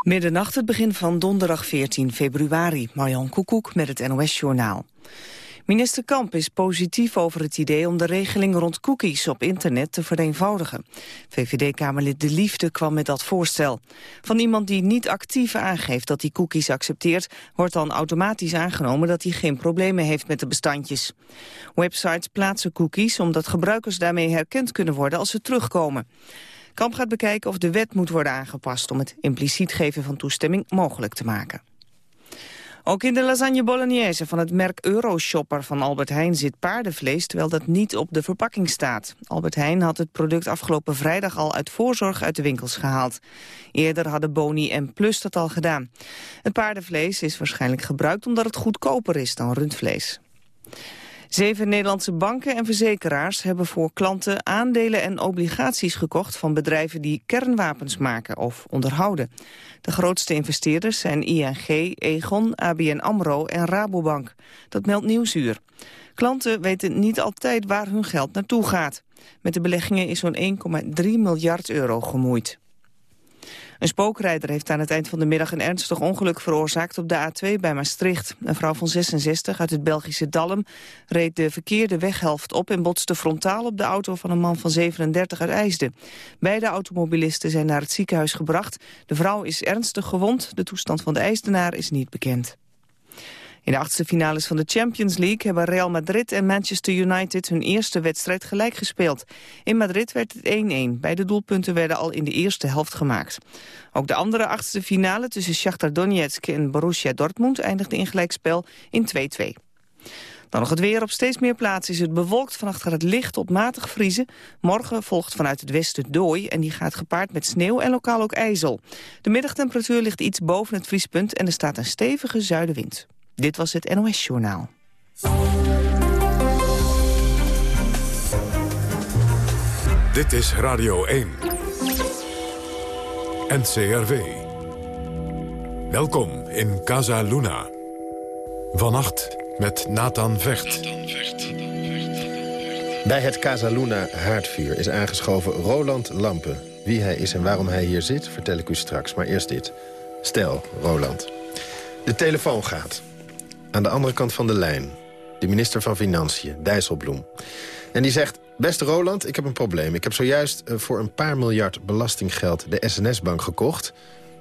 Middernacht, het begin van donderdag 14 februari. Marjan Koekoek met het NOS-journaal. Minister Kamp is positief over het idee om de regeling rond cookies op internet te vereenvoudigen. VVD-Kamerlid De Liefde kwam met dat voorstel. Van iemand die niet actief aangeeft dat hij cookies accepteert, wordt dan automatisch aangenomen dat hij geen problemen heeft met de bestandjes. Websites plaatsen cookies omdat gebruikers daarmee herkend kunnen worden als ze terugkomen. Kamp gaat bekijken of de wet moet worden aangepast om het impliciet geven van toestemming mogelijk te maken. Ook in de lasagne bolognese van het merk Euroshopper van Albert Heijn zit paardenvlees, terwijl dat niet op de verpakking staat. Albert Heijn had het product afgelopen vrijdag al uit voorzorg uit de winkels gehaald. Eerder hadden Boni en Plus dat al gedaan. Het paardenvlees is waarschijnlijk gebruikt omdat het goedkoper is dan rundvlees. Zeven Nederlandse banken en verzekeraars hebben voor klanten aandelen en obligaties gekocht van bedrijven die kernwapens maken of onderhouden. De grootste investeerders zijn ING, Egon, ABN AMRO en Rabobank. Dat meldt Nieuwsuur. Klanten weten niet altijd waar hun geld naartoe gaat. Met de beleggingen is zo'n 1,3 miljard euro gemoeid. Een spookrijder heeft aan het eind van de middag een ernstig ongeluk veroorzaakt op de A2 bij Maastricht. Een vrouw van 66 uit het Belgische Dalm reed de verkeerde weghelft op en botste frontaal op de auto van een man van 37 uit IJsden. Beide automobilisten zijn naar het ziekenhuis gebracht. De vrouw is ernstig gewond, de toestand van de IJsdenaar is niet bekend. In de achtste finales van de Champions League hebben Real Madrid en Manchester United hun eerste wedstrijd gelijk gespeeld. In Madrid werd het 1-1. Beide doelpunten werden al in de eerste helft gemaakt. Ook de andere achtste finale tussen Shakhtar Donetsk en Borussia Dortmund eindigde in gelijkspel in 2-2. Dan nog het weer. Op steeds meer plaatsen is het bewolkt. Vannacht gaat het licht tot matig vriezen. Morgen volgt vanuit het westen dooi en die gaat gepaard met sneeuw en lokaal ook ijzel. De middagtemperatuur ligt iets boven het vriespunt en er staat een stevige zuidenwind. Dit was het NOS Journaal. Dit is Radio 1. NCRV. Welkom in Casa Luna. Vannacht met Nathan Vecht. Bij het Casa Luna haardvuur is aangeschoven Roland Lampen. Wie hij is en waarom hij hier zit, vertel ik u straks. Maar eerst dit. Stel, Roland. De telefoon gaat. Aan de andere kant van de lijn, de minister van Financiën, Dijsselbloem. En die zegt, beste Roland, ik heb een probleem. Ik heb zojuist eh, voor een paar miljard belastinggeld de SNS-bank gekocht.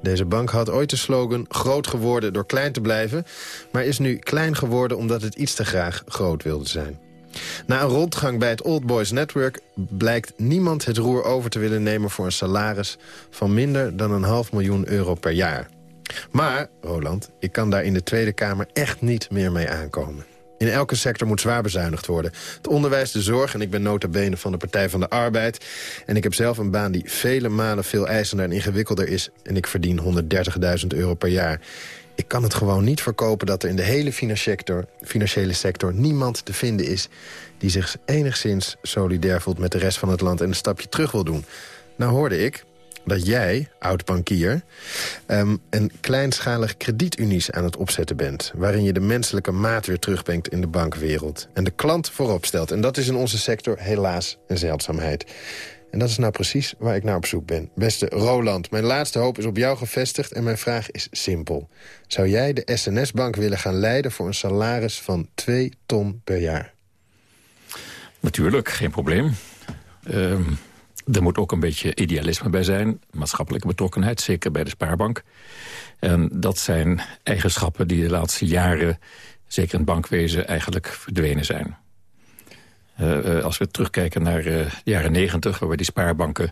Deze bank had ooit de slogan groot geworden door klein te blijven... maar is nu klein geworden omdat het iets te graag groot wilde zijn. Na een rondgang bij het Old Boys Network blijkt niemand het roer over te willen nemen... voor een salaris van minder dan een half miljoen euro per jaar. Maar, Roland, ik kan daar in de Tweede Kamer echt niet meer mee aankomen. In elke sector moet zwaar bezuinigd worden. Het onderwijs, de zorg en ik ben nota bene van de Partij van de Arbeid. En ik heb zelf een baan die vele malen veel eisender en ingewikkelder is. En ik verdien 130.000 euro per jaar. Ik kan het gewoon niet verkopen dat er in de hele financiële sector niemand te vinden is... die zich enigszins solidair voelt met de rest van het land en een stapje terug wil doen. Nou hoorde ik, dat jij, oud-bankier... Um, een kleinschalig kredietunies aan het opzetten bent... waarin je de menselijke maat weer terugbrengt in de bankwereld... en de klant voorop stelt. En dat is in onze sector helaas een zeldzaamheid. En dat is nou precies waar ik naar op zoek ben. Beste Roland, mijn laatste hoop is op jou gevestigd... en mijn vraag is simpel. Zou jij de SNS-bank willen gaan leiden... voor een salaris van 2 ton per jaar? Natuurlijk, geen probleem. Um, er moet ook een beetje idealisme bij zijn. Maatschappelijke betrokkenheid, zeker bij de spaarbank. En dat zijn eigenschappen die de laatste jaren... zeker in het bankwezen eigenlijk verdwenen zijn. Uh, als we terugkijken naar uh, de jaren negentig... waarbij die spaarbanken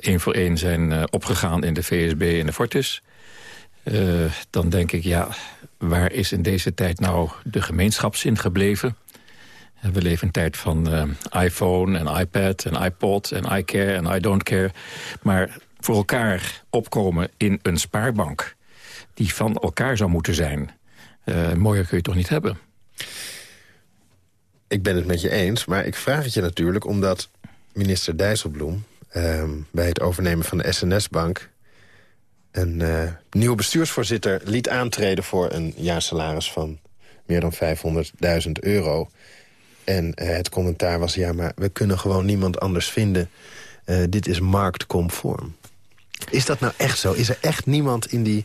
één voor één zijn opgegaan in de VSB en de Fortis... dan denk ik, ja, waar is in deze tijd nou de gemeenschapszin gebleven... We leven een tijd van uh, iPhone en iPad en iPod en iCare en I don't care. Maar voor elkaar opkomen in een spaarbank die van elkaar zou moeten zijn. Uh, mooier kun je toch niet hebben? Ik ben het met je eens, maar ik vraag het je natuurlijk... omdat minister Dijsselbloem uh, bij het overnemen van de SNS-bank... een uh, nieuwe bestuursvoorzitter liet aantreden voor een jaarsalaris van meer dan 500.000 euro. En uh, het commentaar was, ja, maar we kunnen gewoon niemand anders vinden. Uh, dit is marktconform. Is dat nou echt zo? Is er echt niemand in die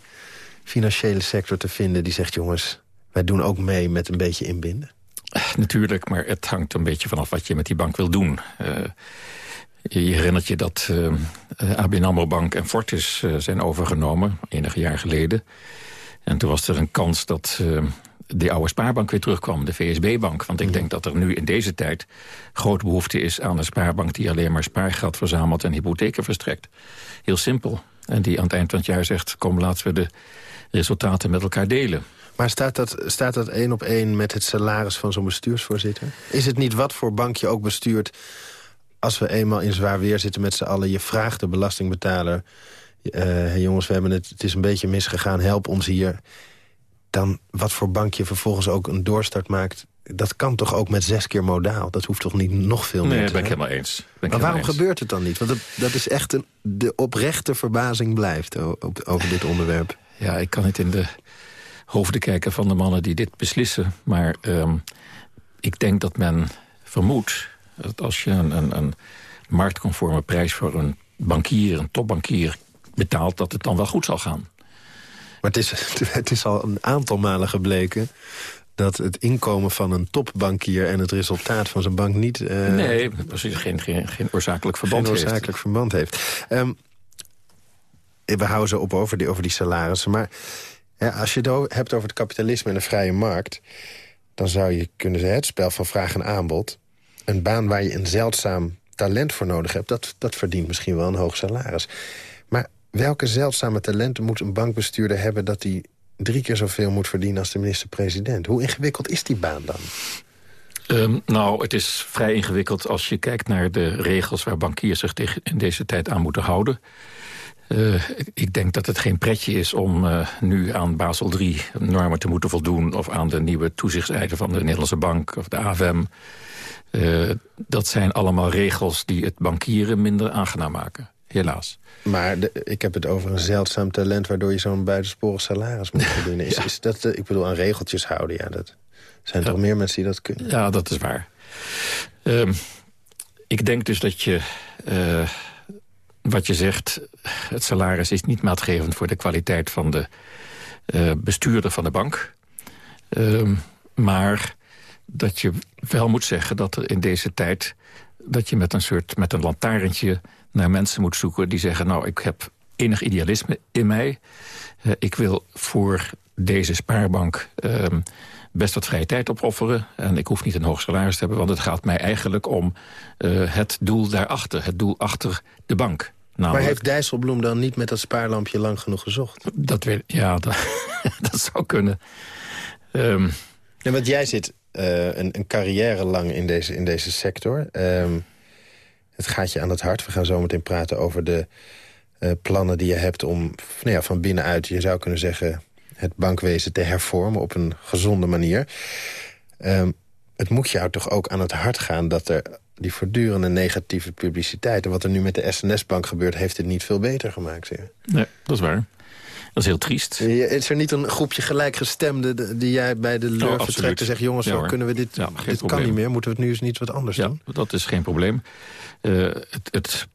financiële sector te vinden die zegt... jongens, wij doen ook mee met een beetje inbinden? Natuurlijk, maar het hangt een beetje vanaf wat je met die bank wil doen. Je herinnert je dat uh, ABN AMRO Bank en Fortis zijn overgenomen, enige jaar geleden. En toen was er een kans dat de oude spaarbank weer terugkwam, de VSB-bank. Want ik mhm. denk dat er nu in deze tijd grote behoefte is aan een spaarbank... die alleen maar spaargeld verzamelt en hypotheken verstrekt. Heel simpel. En die aan het eind van het jaar zegt... kom, laten we de resultaten met elkaar delen. Maar staat dat, staat dat één op één met het salaris van zo'n bestuursvoorzitter? Is het niet wat voor bank je ook bestuurt... als we eenmaal in zwaar weer zitten met z'n allen... je vraagt de belastingbetaler... Uh, jongens, we hebben het, het is een beetje misgegaan, help ons hier. Dan wat voor bank je vervolgens ook een doorstart maakt... dat kan toch ook met zes keer modaal? Dat hoeft toch niet nog veel meer nee, te ben ik helemaal eens. Ben maar waarom eens. gebeurt het dan niet? Want dat, dat is echt een, de oprechte verbazing blijft over dit onderwerp. Ja, ik kan niet in de hoofden kijken van de mannen die dit beslissen. Maar um, ik denk dat men vermoedt dat als je een, een, een marktconforme prijs voor een bankier, een topbankier, betaalt, dat het dan wel goed zal gaan. Maar het is, het is al een aantal malen gebleken dat het inkomen van een topbankier... en het resultaat van zijn bank niet... Uh, nee, precies, geen, geen, geen oorzakelijk verband geen oorzakelijk heeft. verband heeft. Um, we houden ze op over die, over die salarissen. Maar ja, als je het hebt over het kapitalisme en de vrije markt... dan zou je kunnen zeggen, het spel van vraag en aanbod... een baan waar je een zeldzaam talent voor nodig hebt... dat, dat verdient misschien wel een hoog salaris. Welke zeldzame talenten moet een bankbestuurder hebben... dat hij drie keer zoveel moet verdienen als de minister-president? Hoe ingewikkeld is die baan dan? Um, nou, het is vrij ingewikkeld als je kijkt naar de regels... waar bankiers zich in deze tijd aan moeten houden. Uh, ik denk dat het geen pretje is om uh, nu aan Basel III normen te moeten voldoen... of aan de nieuwe toezichtseisen van de Nederlandse Bank of de AFM. Uh, dat zijn allemaal regels die het bankieren minder aangenaam maken, helaas. Maar de, ik heb het over een zeldzaam talent... waardoor je zo'n buitensporig salaris moet verdienen. Is, ja. is dat, ik bedoel, aan regeltjes houden, ja, dat zijn ja. toch meer mensen die dat kunnen? Ja, dat is waar. Um, ik denk dus dat je wat je zegt, het salaris is niet maatgevend voor de kwaliteit van de uh, bestuurder van de bank. Uh, maar dat je wel moet zeggen dat er in deze tijd... dat je met een soort met een lantaarntje naar mensen moet zoeken... die zeggen, nou, ik heb enig idealisme in mij. Uh, ik wil voor deze spaarbank ehm, best wat vrije tijd opofferen. En ik hoef niet een hoog salaris te hebben, want het gaat mij eigenlijk om uh, het doel daarachter. Het doel achter de bank. Namelijk, maar heeft Dijsselbloem dan niet met dat spaarlampje lang genoeg gezocht? Dat weet Ja, dat, dat zou kunnen. Um, ja, want jij zit uh, een, een, carrière lang in deze, in deze sector. Um, het gaat je aan het hart. We gaan zo meteen praten over de uh, plannen die je hebt om nou ja, van binnenuit... je zou kunnen zeggen het bankwezen te hervormen op een gezonde manier. Um, het moet jou toch ook aan het hart gaan dat er die voortdurende negatieve publiciteit... en wat er nu met de SNS-bank gebeurt... heeft het niet veel beter gemaakt. Zeg. Nee, dat is waar. Dat is heel triest. Is er niet een groepje gelijkgestemden die jij bij de leur oh, vertrekt en zegt... jongens, ja, zo kunnen we dit, ja, dit probleem. kan niet meer, moeten we het nu eens niet wat anders ja, doen? dat is geen probleem. Uh, het, het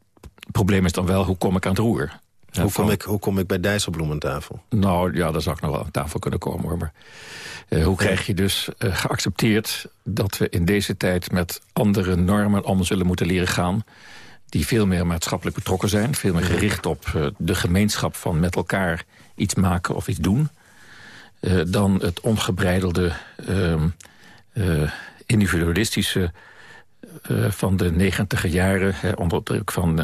probleem is dan wel, hoe kom ik aan het roer? Hoe kom, ik, hoe kom ik bij Dijsselbloem aan tafel? Nou, ja, daar zou ik nog wel aan tafel kunnen komen. Hoor. Maar uh, hoe krijg je dus uh, geaccepteerd dat we in deze tijd... met andere normen om zullen moeten leren gaan... die veel meer maatschappelijk betrokken zijn. Veel meer gericht op uh, de gemeenschap van met elkaar iets maken of iets doen... dan het ongebreidelde, ehm, individualistische uh, van de negentiger jaren... Hè, onder druk van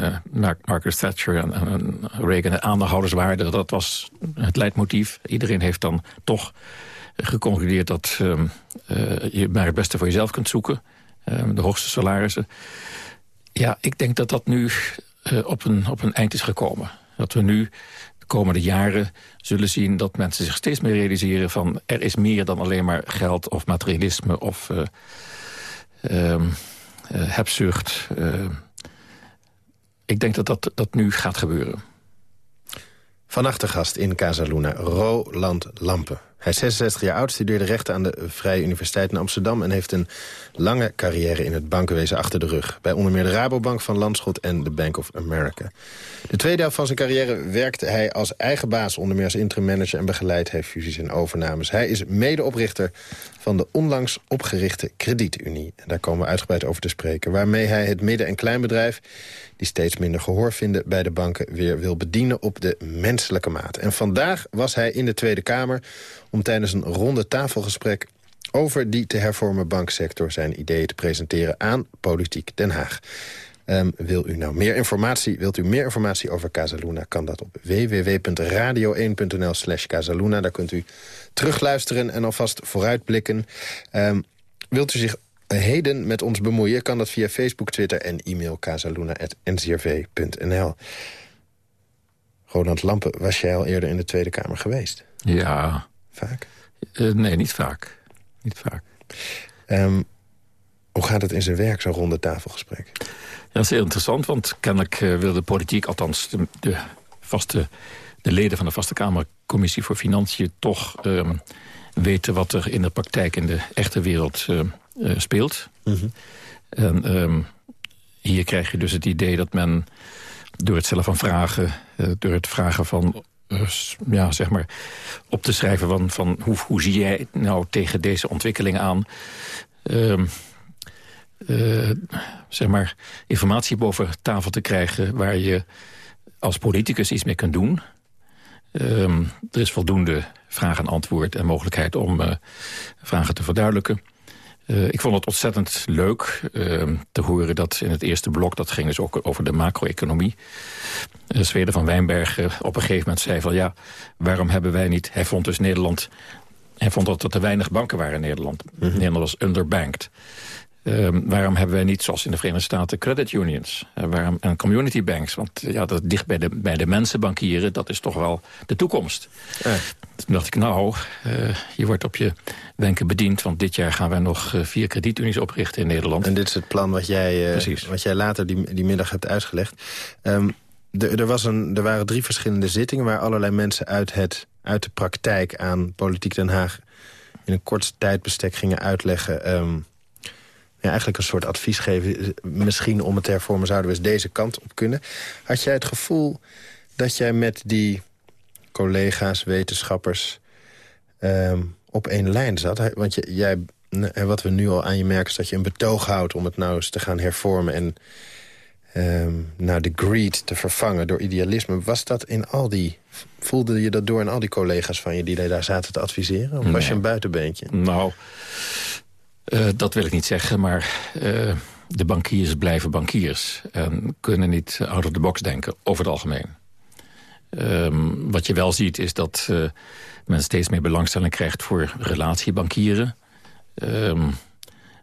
Margaret Thatcher en, en Reagan... de aandeelhouderswaarde, dat was het leidmotief. Iedereen heeft dan toch geconcludeerd dat uh, je maar het beste voor jezelf kunt zoeken. de hoogste salarissen. Ja, ik denk dat dat nu op, een, op een eind is gekomen. Dat we nu komende jaren zullen zien dat mensen zich steeds meer realiseren van... er is meer dan alleen maar geld of materialisme of... Um, uh, hebzucht. Uh, ik denk dat, dat dat nu gaat gebeuren. Vannacht de gast in Casaluna, Roland Lampen. Hij is 66 jaar oud, studeerde rechten aan de Vrije Universiteit in Amsterdam... en heeft een lange carrière in het bankenwezen achter de rug. Bij onder meer de Rabobank van Landschot en de Bank of America. De tweede helft van zijn carrière werkte hij als eigen baas... onder meer als interim manager en begeleidt hij fusies en overnames. Hij is medeoprichter van de onlangs opgerichte Kredietunie. En daar komen we uitgebreid over te spreken. Waarmee hij het midden- en kleinbedrijf... die steeds minder gehoor vinden bij de banken... weer wil bedienen op de menselijke maat. En vandaag was hij in de Tweede Kamer... om tijdens een ronde tafelgesprek over die te hervormen banksector... zijn ideeën te presenteren aan Politiek Den Haag. Um, wil u nou meer informatie, wilt u meer informatie over Casaluna... kan dat op www.radio1.nl slash Casaluna. Daar kunt u terugluisteren en alvast vooruitblikken. Um, wilt u zich heden met ons bemoeien... kan dat via Facebook, Twitter en e-mail casaluna.ncrv.nl. Roland Lampen, was jij al eerder in de Tweede Kamer geweest? Ja. Vaak? Uh, nee, niet vaak. Niet vaak. Um, hoe gaat het in zijn werk, zo'n ronde tafelgesprek? Ja, dat is heel interessant, want kennelijk uh, wil de politiek... althans de, de, vaste, de leden van de Vaste Kamercommissie voor Financiën... toch um, weten wat er in de praktijk in de echte wereld uh, speelt. Mm -hmm. En um, hier krijg je dus het idee dat men door het stellen van vragen... door het vragen van ja, zeg maar, op te schrijven van, van hoe, hoe zie jij nou tegen deze ontwikkeling aan... Um, uh, zeg maar, informatie boven tafel te krijgen... waar je als politicus iets mee kunt doen. Um, er is voldoende vraag en antwoord en mogelijkheid om uh, vragen te verduidelijken. Uh, ik vond het ontzettend leuk uh, te horen dat in het eerste blok... dat ging dus ook over de macro-economie. Uh, Zweden van Wijnberg op een gegeven moment zei van... ja, waarom hebben wij niet... Hij vond dus Nederland... Hij vond dat er te weinig banken waren in Nederland. Mm -hmm. Nederland was underbanked. Uh, waarom hebben wij niet, zoals in de Verenigde Staten, credit unions? Uh, waarom, en community banks? Want ja, dat dicht bij de, bij de mensen bankieren, dat is toch wel de toekomst. Toen dacht ik, nou, uh, je wordt op je wenken bediend... want dit jaar gaan wij nog vier kredietunies oprichten in Nederland. En dit is het plan wat jij, wat jij later die, die middag hebt uitgelegd. Um, de, er, was een, er waren drie verschillende zittingen... waar allerlei mensen uit, het, uit de praktijk aan Politiek Den Haag... in een kort tijdbestek gingen uitleggen... Um, ja, eigenlijk een soort advies geven. Misschien om het te hervormen zouden we eens deze kant op kunnen. Had jij het gevoel dat jij met die collega's, wetenschappers... Um, op één lijn zat? Want je, jij, wat we nu al aan je merken is dat je een betoog houdt... om het nou eens te gaan hervormen en um, nou, de greed te vervangen door idealisme. Was dat in al die... Voelde je dat door in al die collega's van je die daar zaten te adviseren? Of nee. was je een buitenbeentje? Nou... Uh, dat wil ik niet zeggen, maar uh, de bankiers blijven bankiers. En kunnen niet out of the box denken, over het algemeen. Um, wat je wel ziet is dat uh, men steeds meer belangstelling krijgt voor relatiebankieren. Um,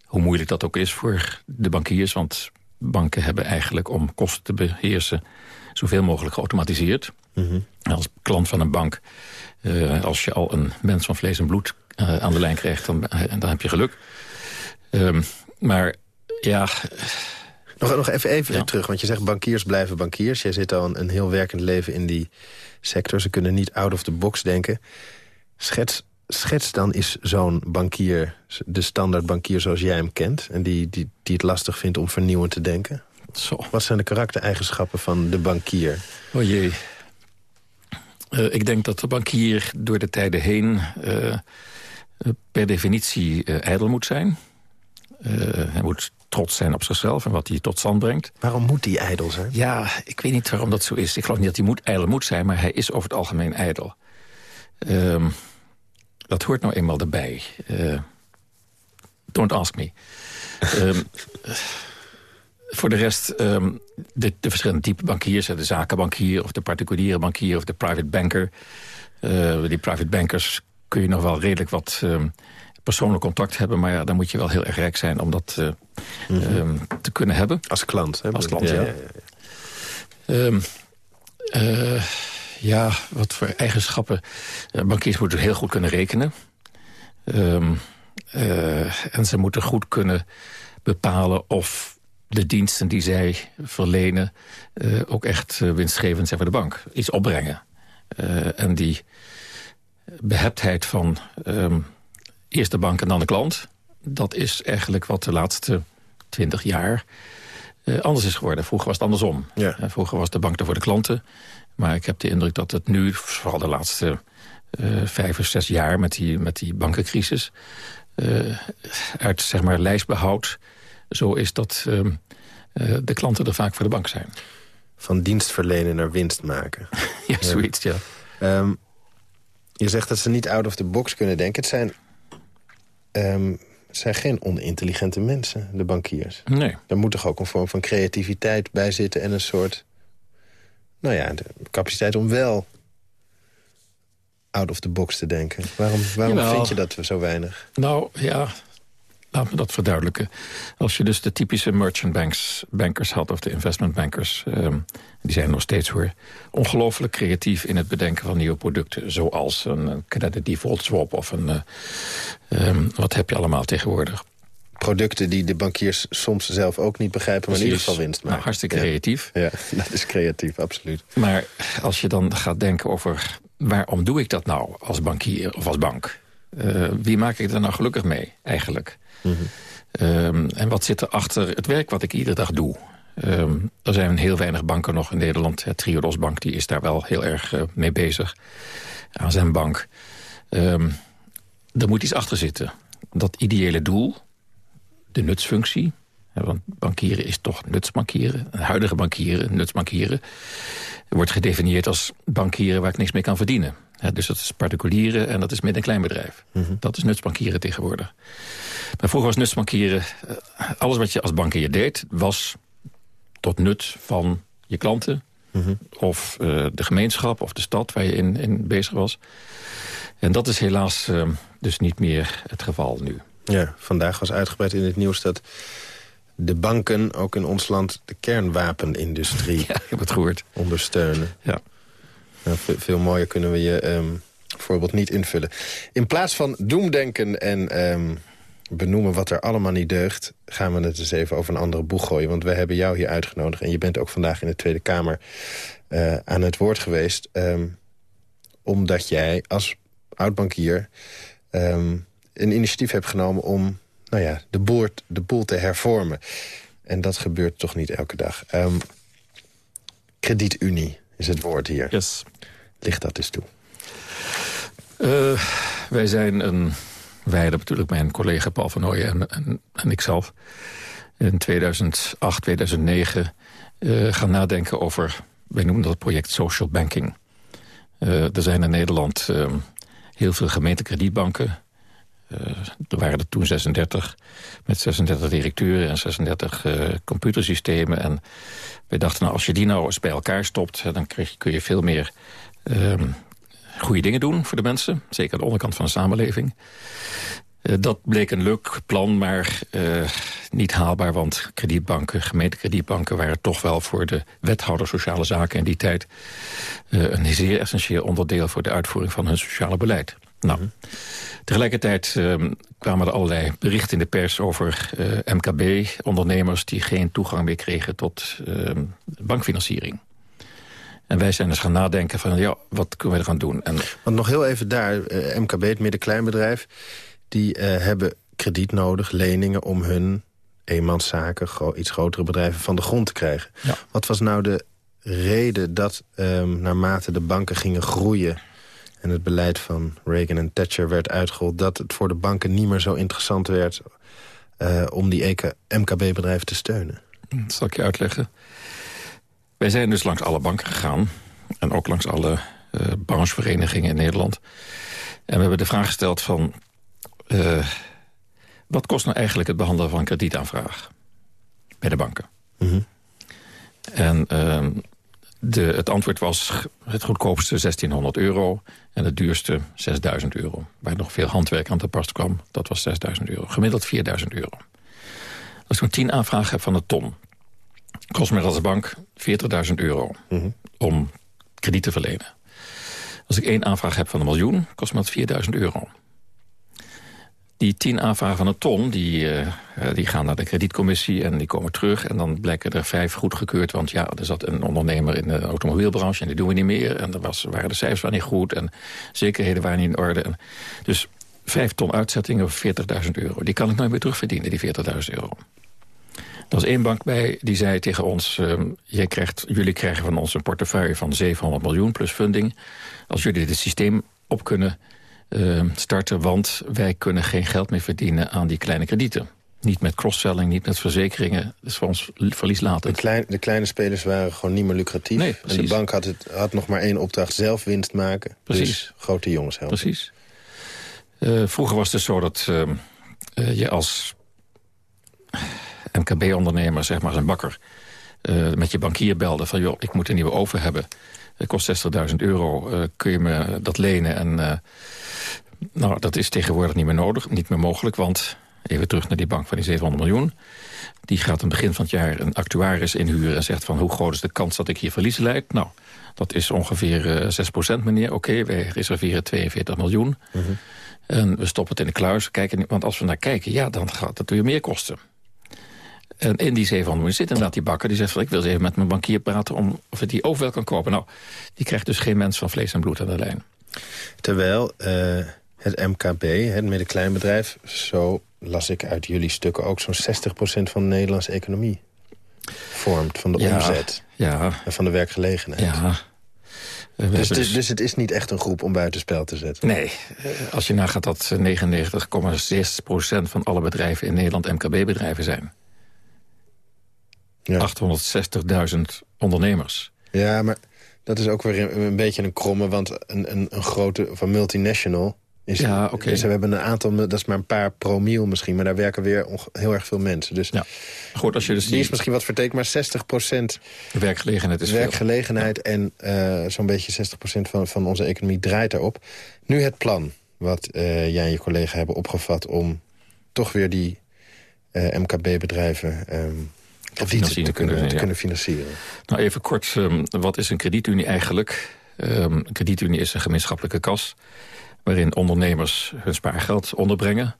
hoe moeilijk dat ook is voor de bankiers. Want banken hebben eigenlijk om kosten te beheersen... zoveel mogelijk geautomatiseerd. Mm -hmm. Als klant van een bank, als je al een mens van vlees en bloed aan de lijn krijgt... dan, dan heb je geluk. Um, maar ja... Nog, nog even, even ja. terug, want je zegt bankiers blijven bankiers. Jij zit al een, een, heel werkend leven in die sector. Ze kunnen niet out of the box denken. Schets, schets dan is zo'n bankier, de standaard bankier zoals jij hem kent... en die, die, die het lastig vindt om vernieuwend te denken. Zo. Wat zijn de karaktereigenschappen van de bankier? O jee. Uh, ik denk dat de bankier door de tijden heen... Uh, per definitie uh, ijdel moet zijn... Uh, hij moet trots zijn op zichzelf en wat hij tot stand brengt. Waarom moet hij ijdel zijn? Ja, ik weet niet waarom dat zo is. Ik geloof niet dat hij moet, ijdel moet zijn, maar hij is over het algemeen ijdel. Uh, dat hoort nou eenmaal erbij. Uh, don't ask me. um, voor de rest, um, de, de, verschillende typen bankiers... de zakenbankier of de particuliere bankier of de private banker... Uh, die private bankers kun je nog wel redelijk wat... Persoonlijk contact hebben. Maar ja, dan moet je wel heel erg rijk zijn om dat uh, mm -hmm. um, te kunnen hebben. Als klant. Hè? Als klant, ja. ja. ja, ja. Um, uh, ja wat voor eigenschappen. Uh, bankiers moeten heel goed kunnen rekenen. Um, en ze moeten goed kunnen bepalen of de diensten die zij verlenen... ook echt winstgevend zijn voor de bank. Iets opbrengen. en die beheptheid van um, eerst de bank en dan de klant... dat is eigenlijk wat de laatste twintig jaar uh, anders is geworden. Vroeger was het andersom. Ja. Uh, vroeger was de bank er voor de klanten. Maar ik heb de indruk dat het nu, vooral de laatste uh, vijf of zes jaar... met die, met die bankencrisis, uit zeg maar, lijstbehoud... zo is dat ehm, de klanten er vaak voor de bank zijn. Van dienst verlenen naar winst maken. ja, zoiets, ja. Um, je zegt dat ze niet out of the box kunnen denken. Het zijn, um, zijn geen onintelligente mensen, de bankiers. Nee. Er moet toch ook een vorm van creativiteit bij zitten... en een soort, nou ja, de capaciteit om wel out of the box te denken. Waarom, waarom Jawel. vind je dat zo weinig? Nou, ja, laat me dat verduidelijken. Als je dus de typische merchant banks, bankers had, of de investment bankers... Um, die zijn nog steeds hoor, ongelooflijk creatief in het bedenken van nieuwe producten. Zoals een credit default swap of een... Uh, um, wat heb je allemaal tegenwoordig? Producten die de bankiers soms zelf ook niet begrijpen... maar in ieder geval winst maken. Nou, hartstikke creatief. Ja, ja, dat is creatief, absoluut. Maar als je dan gaat denken over... waarom doe ik dat nou als bankier of als bank? Uh, wie maak ik er nou gelukkig mee, eigenlijk? Um, en wat zit er achter het werk wat ik iedere dag doe? Um, er zijn heel weinig banken nog in Nederland. Triodos Bank die is daar wel heel erg uh, mee bezig. Aan zijn bank. Um, er moet iets achter zitten. Dat ideële doel, de nutsfunctie... want bankieren is toch nutsbankieren. Huidige bankieren, nutsbankieren... wordt gedefinieerd als bankieren waar ik niks mee kan verdienen. Dus dat is particulieren en dat is midden- en kleinbedrijf. Mm -hmm. Dat is nutsbankieren tegenwoordig. Maar vroeger was nutsbankieren... alles wat je als bankier deed, was tot nut van je klanten... Mhm. Mm -hmm. of uh, de gemeenschap of de stad waar je in, in bezig was. En dat is helaas uh, dus niet meer het geval nu. Ja, vandaag was uitgebreid in het nieuws dat de banken ook in ons land... de kernwapenindustrie ja, ik heb het gehoord. ondersteunen. Ja. Nou, veel, mooier kunnen we je um, voorbeeld niet invullen. In plaats van doemdenken en... Um, benoemen wat er allemaal niet deugt... gaan we het eens even over een andere boeg gooien. Want we hebben jou hier uitgenodigd... en je bent ook vandaag in de Tweede Kamer uh, aan het woord geweest... Um, omdat jij als oud-bankier een initiatief hebt genomen... om nou ja, de, boel, de boel te hervormen. En dat gebeurt toch niet elke dag. Kredietunie is het woord hier. Yes. Ligt dat eens toe? Uh, wij zijn een wij, natuurlijk mijn collega Paul van Ooyen en, en, en ikzelf... in 2008, 2009 uh, gaan nadenken over... wij noemen dat project social banking. Uh, er zijn in Nederland uh, heel veel gemeentekredietbanken. Uh, er waren er toen 36, met 36 directeuren en 36 computersystemen. En wij dachten, nou, als je die nou eens bij elkaar stopt... dan krijg kun je veel meer goede dingen doen voor de mensen. Zeker aan de onderkant van de samenleving. Uh, dat bleek een leuk plan, maar niet haalbaar... want kredietbanken, gemeentekredietbanken... waren toch wel voor de wethouder sociale zaken in die tijd... Een zeer essentieel onderdeel voor de uitvoering van hun sociale beleid. Nou, mm -hmm. tegelijkertijd kwamen er allerlei berichten in de pers over MKB-ondernemers... die geen toegang meer kregen tot bankfinanciering. En wij zijn dus gaan nadenken van, ja, wat kunnen we er gaan doen? En... Want nog heel even daar, uh, MKB, het middenkleinbedrijf... die uh, hebben krediet nodig, leningen om hun eenmanszaken... Gro iets grotere bedrijven van de grond te krijgen. Ja. Wat was nou de reden dat um, naarmate de banken gingen groeien... en het beleid van Reagan en Thatcher werd uitgerold... dat het voor de banken niet meer zo interessant werd... Uh, om die MKB-bedrijven te steunen? Dat zal ik je uitleggen. Wij zijn dus langs alle banken gegaan. En ook langs alle uh, brancheverenigingen in Nederland. En we hebben de vraag gesteld van... Uh, wat kost nou eigenlijk het behandelen van kredietaanvraag? Bij de banken. Mm -hmm. En uh, de, het antwoord was het goedkoopste 1600 euro... en het duurste 6000 euro. Waar nog veel handwerk aan te pas kwam, dat was 6000 euro. Gemiddeld 4000 euro. Als ik een 10 aanvragen heb van een ton kost mij als bank 40.000 euro mm -hmm. om krediet te verlenen. Als ik één aanvraag heb van een miljoen, kost me dat 4.000 euro. Die tien aanvragen van een ton, die, uh, die gaan naar de kredietcommissie en die komen terug. En dan blijken er vijf goedgekeurd, want ja, er zat een ondernemer in de automobielbranche en die doen we niet meer. En er was, waren de cijfers waren niet goed en zekerheden waren niet in orde. En, dus vijf ton uitzettingen voor 40.000 euro. Die kan ik nooit meer terugverdienen, die 40.000 euro. Er was één bank bij die zei tegen ons... Uh, jij krijgt, jullie krijgen van ons een portefeuille van 700 miljoen plus funding. Als jullie dit systeem op kunnen uh, starten... want wij kunnen geen geld meer verdienen aan die kleine kredieten. Niet met cross-selling, niet met verzekeringen. Dat is voor ons verlieslatend. De, klein, de kleine spelers waren gewoon niet meer lucratief. Nee, en de bank had, het, had nog maar één opdracht, zelf winst maken. Precies. Dus grote jongens helpen. Precies. Uh, vroeger was het dus zo dat uh, je als MKB-ondernemer, zeg maar, zijn bakker... Uh, met je bankier belde van, joh, ik moet een nieuwe oven hebben. Het kost 60.000 euro, uh, kun je me dat lenen? En uh, nou, dat is tegenwoordig niet meer nodig, niet meer mogelijk... want, even terug naar die bank van die 700 miljoen... die gaat aan het begin van het jaar een actuaris inhuren... en zegt van, hoe groot is de kans dat ik hier verlies leid? Nou, dat is ongeveer 6% meneer. Oké, okay, wij reserveren 42 miljoen. -huh. En we stoppen het in de kluis. Kijken, want als we naar kijken, ja, dan gaat het weer meer kosten. En in die 700 miljoen zit inderdaad die bakker. Die zegt van ik wil eens even met mijn bankier praten om of het die over wel kan kopen. Nou, die krijgt dus geen mens van vlees en bloed aan de lijn. Terwijl uh, het MKB, het middenkleinbedrijf, zo las ik uit jullie stukken ook zo'n 60% van de Nederlandse economie vormt. Van de ja, omzet ja. en van de werkgelegenheid. Ja. Dus, dus, dus het is niet echt een groep om buitenspel te zetten? Nee. Als je nagaat dat 99,6% van alle bedrijven in Nederland MKB-bedrijven zijn. Ja. 860.000 ondernemers. Ja, maar dat is ook weer een, een beetje een kromme... want een, een, een grote van multinational... Is, ja, oké. Okay. Dus we hebben een aantal, dat is maar een paar promiel misschien... maar daar werken weer heel erg veel mensen. Dus ja. Goed, als je dus die, die is misschien wat vertekend, maar 60% werkgelegenheid is werkgelegenheid en uh, zo'n beetje 60% van, van onze economie draait daarop. Nu het plan wat uh, jij en je collega hebben opgevat... om toch weer die uh, MKB-bedrijven... Um, kredieten te, kunnen, te ja. kunnen financieren. Nou, even kort, um, wat is een kredietunie eigenlijk? Um, een kredietunie is een gemeenschappelijke kas... waarin ondernemers hun spaargeld onderbrengen...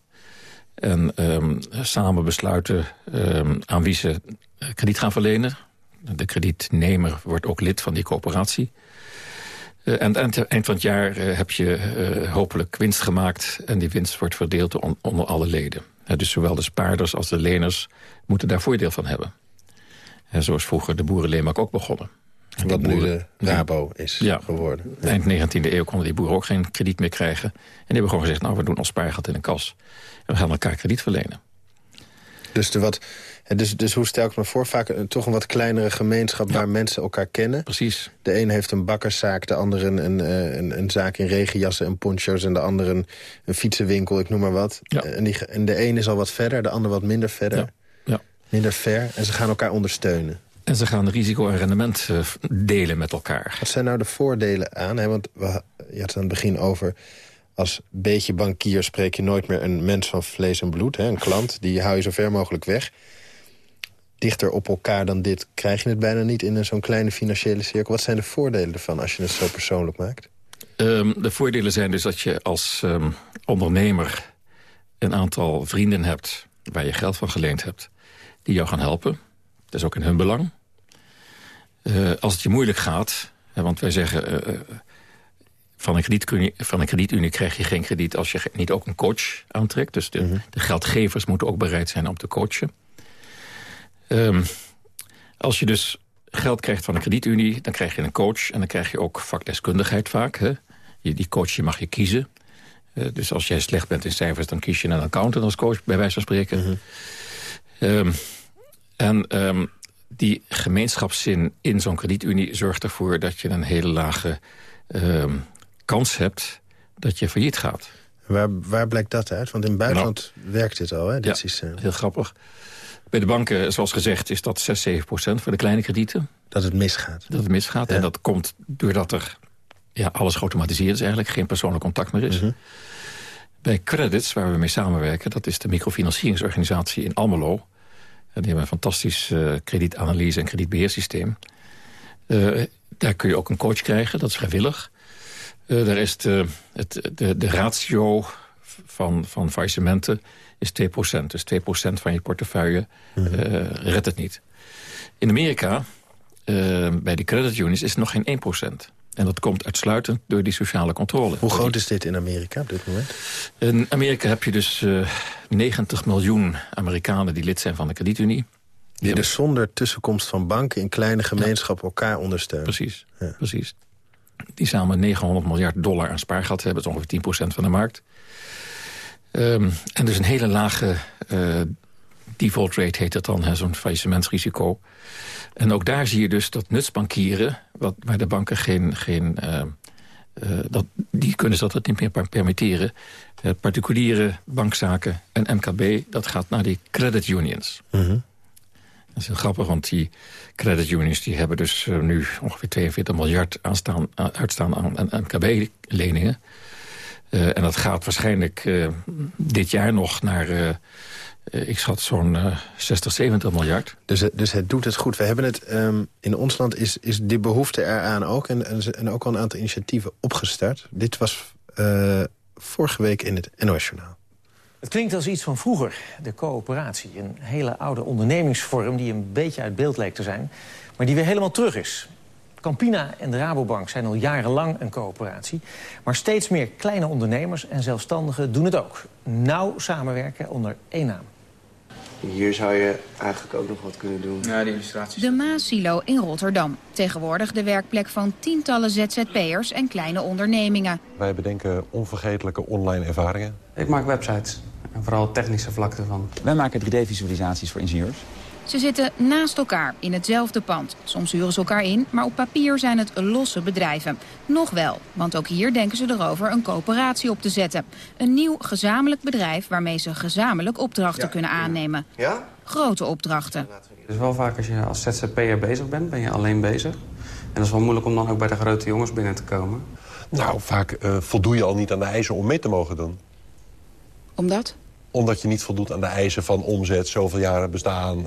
en um, samen besluiten aan wie ze krediet gaan verlenen. De kredietnemer wordt ook lid van die coöperatie. Uh, en aan het eind van het jaar uh, heb je uh, hopelijk winst gemaakt... en die winst wordt verdeeld on onder alle leden. dus zowel de spaarders als de leners moeten daar voordeel van hebben. En zoals vroeger de boerenleemak ook begonnen. En Wat nu de Rabo is ja, geworden. Ja. Eind 19e eeuw konden die boeren ook geen krediet meer krijgen. En die hebben gewoon gezegd, nou, we doen ons spaargeld in een kas. En we gaan elkaar krediet verlenen. Dus, de wat, dus, dus hoe stel ik me voor? Vaak een, toch een wat kleinere gemeenschap ja. waar mensen elkaar kennen. Precies. De een heeft een bakkerszaak, de ander een, een, een, een zaak in regenjassen en poncho's... en de ander een, een fietsenwinkel, ik noem maar wat. Ja. En, die, en de een is al wat verder, de ander wat minder verder. Minder ver. En ze gaan elkaar ondersteunen. En ze gaan risico en rendement uh, delen met elkaar. Wat zijn nou de voordelen aan? Hè? Want we, je had het aan het begin over... als beetje bankier spreek je nooit meer een mens van vlees en bloed. Hè? Een klant, die hou je zo ver mogelijk weg. Dichter op elkaar dan dit krijg je het bijna niet... in zo'n kleine financiële cirkel. Wat zijn de voordelen ervan als je het zo persoonlijk maakt? Um, de voordelen zijn dus dat je als um, ondernemer... een aantal vrienden hebt waar je geld van geleend hebt... die jou gaan helpen. Dat is ook in hun belang. Uh, als het je moeilijk gaat, hè, want wij zeggen... Uh, van een, kredietunie, van een kredietunie krijg je geen krediet als je niet ook een coach aantrekt. Dus de, mm -hmm. de geldgevers moeten ook bereid zijn om te coachen. Um, als je dus geld krijgt van een kredietunie, dan krijg je een coach... en dan krijg je ook vakdeskundigheid vaak. Hè? Je, die coach je mag je kiezen. Uh, dus als jij slecht bent in cijfers, dan kies je een accountant als coach, bij wijze van spreken. Mm -hmm. Um, en um, die gemeenschapszin in zo'n kredietunie zorgt ervoor... dat je een hele lage um, kans hebt dat je failliet gaat. Waar, waar blijkt dat uit? Want in het buitenland nou, werkt dit al, hè, dit ja, systeem. heel grappig. Bij de banken, zoals gezegd, is dat 6, 7 procent voor de kleine kredieten. Dat het misgaat. Dat het misgaat. Ja. En dat komt doordat er ja, alles geautomatiseerd is eigenlijk. Geen persoonlijk contact meer is. Mm -hmm. Bij Credits, waar we mee samenwerken... dat is de microfinancieringsorganisatie in Almelo... En die hebben een fantastisch uh, kredietanalyse- en kredietbeheersysteem. Uh, daar kun je ook een coach krijgen, dat is vrijwillig. Uh, daar is de, het, de, de ratio van, van faillissementen is 2%. Dus 2% van je portefeuille mm redt het niet. In Amerika, bij de credit unions, is het nog geen 1%. En dat komt uitsluitend door die sociale controle. Hoe groot is dit in Amerika op dit moment? In Amerika heb je dus uh, 90 miljoen Amerikanen die lid zijn van de kredietunie. Die dus zonder tussenkomst van banken in kleine gemeenschappen elkaar ondersteunen. Precies, ja. precies. Die samen 900 miljard dollar aan spaargeld hebben. Dat is ongeveer 10% van de markt. Um, en dus een hele lage uh, default rate heet dat dan, zo'n faillissementsrisico. En ook daar zie je dus dat nutsbankieren, wat, waar de banken geen... geen uh, uh, dat, die kunnen ze dat niet meer permitteren. Uh, particuliere bankzaken en MKB, dat gaat naar die credit unions. -hmm. Dat is heel grappig, want die credit unions die hebben dus nu ongeveer 42 miljard aanstaan, uitstaan aan, aan MKB-leningen. en dat gaat waarschijnlijk dit jaar nog naar eh, ik schat zo'n 60, eh, 70 miljard. Dus, dus het doet het goed. We hebben het, um, in ons land is, is die behoefte eraan ook... En, en, ook al een aantal initiatieven opgestart. Dit was uh, vorige week in het NOS-journaal. Het klinkt als iets van vroeger, de coöperatie. Een hele oude ondernemingsvorm die een beetje uit beeld leek te zijn... maar die weer helemaal terug is. Campina en de Rabobank zijn al jarenlang een coöperatie. Maar steeds meer kleine ondernemers en zelfstandigen doen het ook. Nauw samenwerken onder één naam. Hier zou je eigenlijk ook nog wat kunnen doen. Ja, de illustraties. De Maasilo in Rotterdam. Tegenwoordig de werkplek van tientallen ZZP'ers en kleine ondernemingen. Wij bedenken onvergetelijke online ervaringen. Ik maak websites. En vooral technische vlakte van. Wij maken 3D-visualisaties voor ingenieurs. Ze zitten naast elkaar in hetzelfde pand. Soms huren ze elkaar in, maar op papier zijn het losse bedrijven. Nog wel, want ook hier denken ze erover een coöperatie op te zetten. Een nieuw gezamenlijk bedrijf waarmee ze gezamenlijk opdrachten kunnen aannemen. Ja? Grote opdrachten. Het is wel vaak als je als ZZP'er bezig bent, ben je alleen bezig. En dat is wel moeilijk om dan ook bij de grote jongens binnen te komen. Nou, vaak uh, voldoe je al niet aan de eisen om mee te mogen doen. Omdat? Omdat je niet voldoet aan de eisen van omzet, zoveel jaren bestaan. Uh,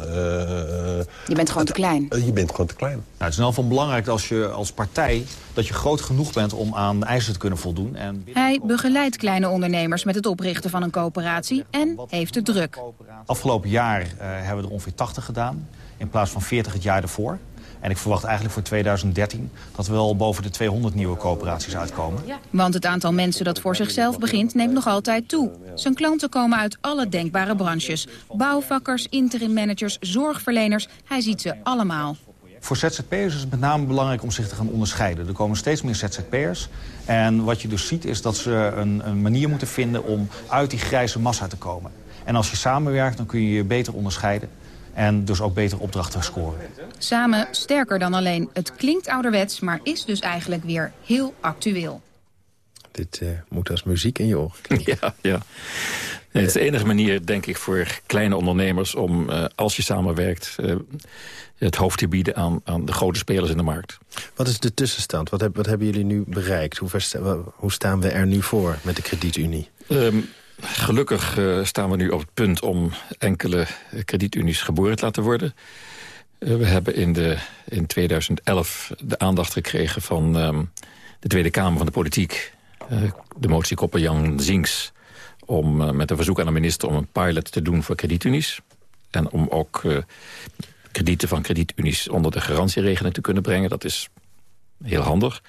je bent gewoon te klein. Uh, je bent gewoon te klein. Nou, het is in ieder geval belangrijk als je als partij... dat je groot genoeg bent om aan de eisen te kunnen voldoen. En... Hij begeleidt kleine ondernemers met het oprichten van een coöperatie... en heeft het druk. Afgelopen jaar hebben we er ongeveer 80 gedaan. In plaats van 40 het jaar ervoor. En ik verwacht eigenlijk voor 2013 dat we wel boven de 200 nieuwe coöperaties uitkomen. Want het aantal mensen dat voor zichzelf begint neemt nog altijd toe. Zijn klanten komen uit alle denkbare branches. Bouwvakkers, interim managers, zorgverleners. Hij ziet ze allemaal. Voor ZZP'ers is het met name belangrijk om zich te gaan onderscheiden. Er komen steeds meer ZZP'ers. En wat je dus ziet is dat ze een, een manier moeten vinden om uit die grijze massa te komen. En als je samenwerkt, dan kun je je beter onderscheiden. En dus ook beter opdrachten scoren. Samen sterker dan alleen. Het klinkt ouderwets, maar is dus eigenlijk weer heel actueel. Dit uh, moet als muziek in je oren Ja, ja. het is de enige manier, denk ik, voor kleine ondernemers... om, uh, als je samenwerkt, uh, het hoofd te bieden aan, aan de grote spelers in de markt. Wat is de tussenstand? Wat, heb, wat hebben jullie nu bereikt? Hoe, hoe, staan we er nu voor met de kredietunie? Um, Gelukkig uh, staan we nu op het punt om enkele kredietunies geboren te laten worden. Uh, we hebben in, de, in 2011 de aandacht gekregen van um, de Tweede Kamer van de Politiek. Uh, de motiekopper Jan Zinks. Om met een verzoek aan de minister om een pilot te doen voor kredietunies. En om ook kredieten van kredietunies onder de garantieregeling te kunnen brengen. Dat is heel handig.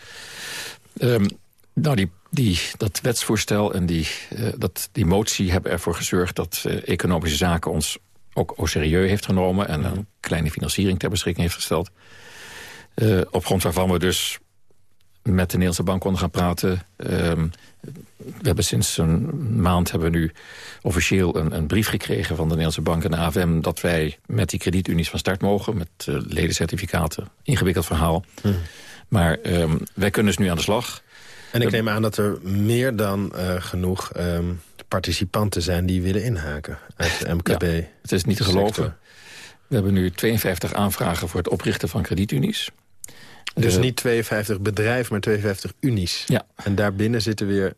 Um, nou, die, die, dat wetsvoorstel en die, uh, dat, die motie hebben ervoor gezorgd... dat uh, economische zaken ons ook au serieus heeft genomen... en een kleine financiering ter beschikking heeft gesteld. Uh, op grond waarvan we dus met de Nederlandse bank konden gaan praten. Ehm, we hebben sinds een maand hebben we nu officieel een, een, brief gekregen... van de Nederlandse bank en de AFM... dat wij met die kredietunies van start mogen... met ledencertificaten. Ingewikkeld verhaal. Hmm. Maar um, wij kunnen dus nu aan de slag... En ik neem aan dat er meer dan uh, genoeg um, participanten zijn die willen inhaken uit de MKB. Ja, het is niet te geloven. We hebben nu 52 aanvragen voor het oprichten van kredietunies. Dus uh, niet 52 bedrijven, maar 52 unies. Ja. En daarbinnen zitten weer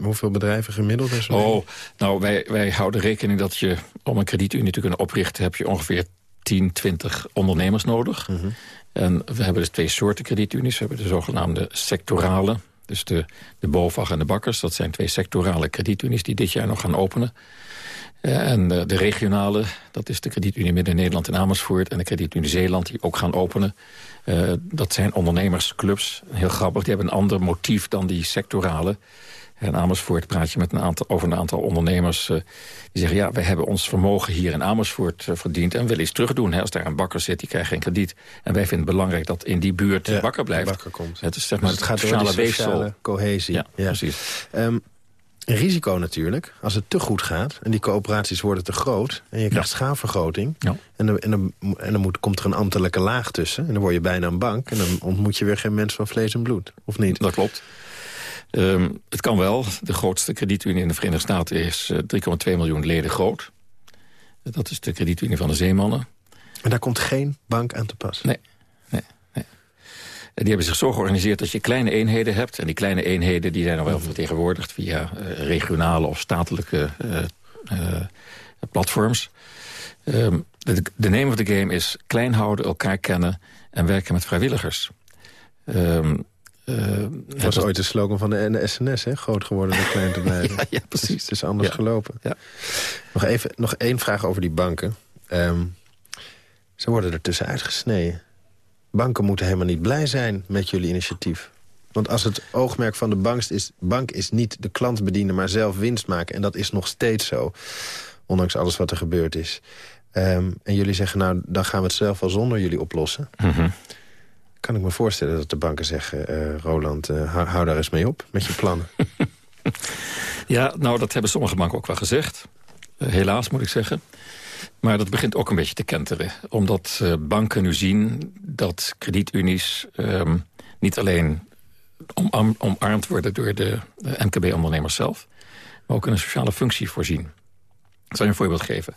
Hoeveel bedrijven gemiddeld? Oh, nou, wij, wij houden rekening dat je om een kredietunie te kunnen oprichten... heb je ongeveer 10, 20 ondernemers nodig. Mm -hmm. En we hebben dus twee soorten kredietunies. We hebben de zogenaamde sectorale Dus de, de BOVAG en de Bakkers, dat zijn twee sectorale kredietunies... die dit jaar nog gaan openen. Uh, en de, de, regionale, dat is de kredietunie Midden-Nederland in Amersfoort... en de kredietunie Zeeland, die ook gaan openen. Uh, dat zijn ondernemersclubs, heel grappig. Die hebben een ander motief dan die sectorale. In Amersfoort praat je met een aantal, over een aantal ondernemers... Uh, die zeggen, ja, wij hebben ons vermogen hier in Amersfoort uh, verdiend... en willen iets terugdoen. Hè. Als daar een bakker zit, die krijgt geen krediet. En wij vinden het belangrijk dat in die buurt ja, bakker blijft. Bakker komt. Het is zeg maar dus het gaat sociale door sociale cohesie. Ja, ja. precies. Um, risico natuurlijk, als het te goed gaat... en die coöperaties worden te groot... en je krijgt ja. en dan, en dan, en dan moet, komt er een ambtelijke laag tussen... en dan word je bijna een bank... en dan ontmoet je weer geen mens van vlees en bloed, of niet? Dat klopt. Um, het kan wel. De grootste kredietunie in de Verenigde Staten is uh, 3,2 miljoen leden groot. Dat is de kredietunie van de zeemannen. En daar komt geen bank aan te pas? Nee. nee, nee. En die hebben zich zo georganiseerd dat je kleine eenheden hebt. En die kleine eenheden die zijn al wel vertegenwoordigd... via uh, regionale of statelijke uh, uh, platforms. Um, de, de name of the game is klein houden, elkaar kennen... en werken met vrijwilligers. Um, uh, dat was ooit de slogan van de, SNS, hè? groot geworden door klein te blijven. ja, ja, precies. Het is anders ja. gelopen. Ja. Nog, even, nog één vraag over die banken. Um, ze worden er tussenuit gesneden. Banken moeten helemaal niet blij zijn met jullie initiatief. Want als het oogmerk van de bank is, bank is niet de klant bedienen... maar zelf winst maken, en dat is nog steeds zo... ondanks alles wat er gebeurd is. Um, en jullie zeggen, nou, dan gaan we het zelf wel zonder jullie oplossen... Mm -hmm kan ik me voorstellen dat de banken zeggen... Uh, Roland, uh, hou, daar eens mee op met je plannen. ja, nou, dat hebben sommige banken ook wel gezegd. Uh, helaas, moet ik zeggen. Maar dat begint ook een beetje te kenteren. Omdat banken nu zien dat kredietunies... Um, niet alleen om, omarmd worden door de, de MKB-ondernemers zelf... maar ook een sociale functie voorzien. Ik zal je een voorbeeld geven.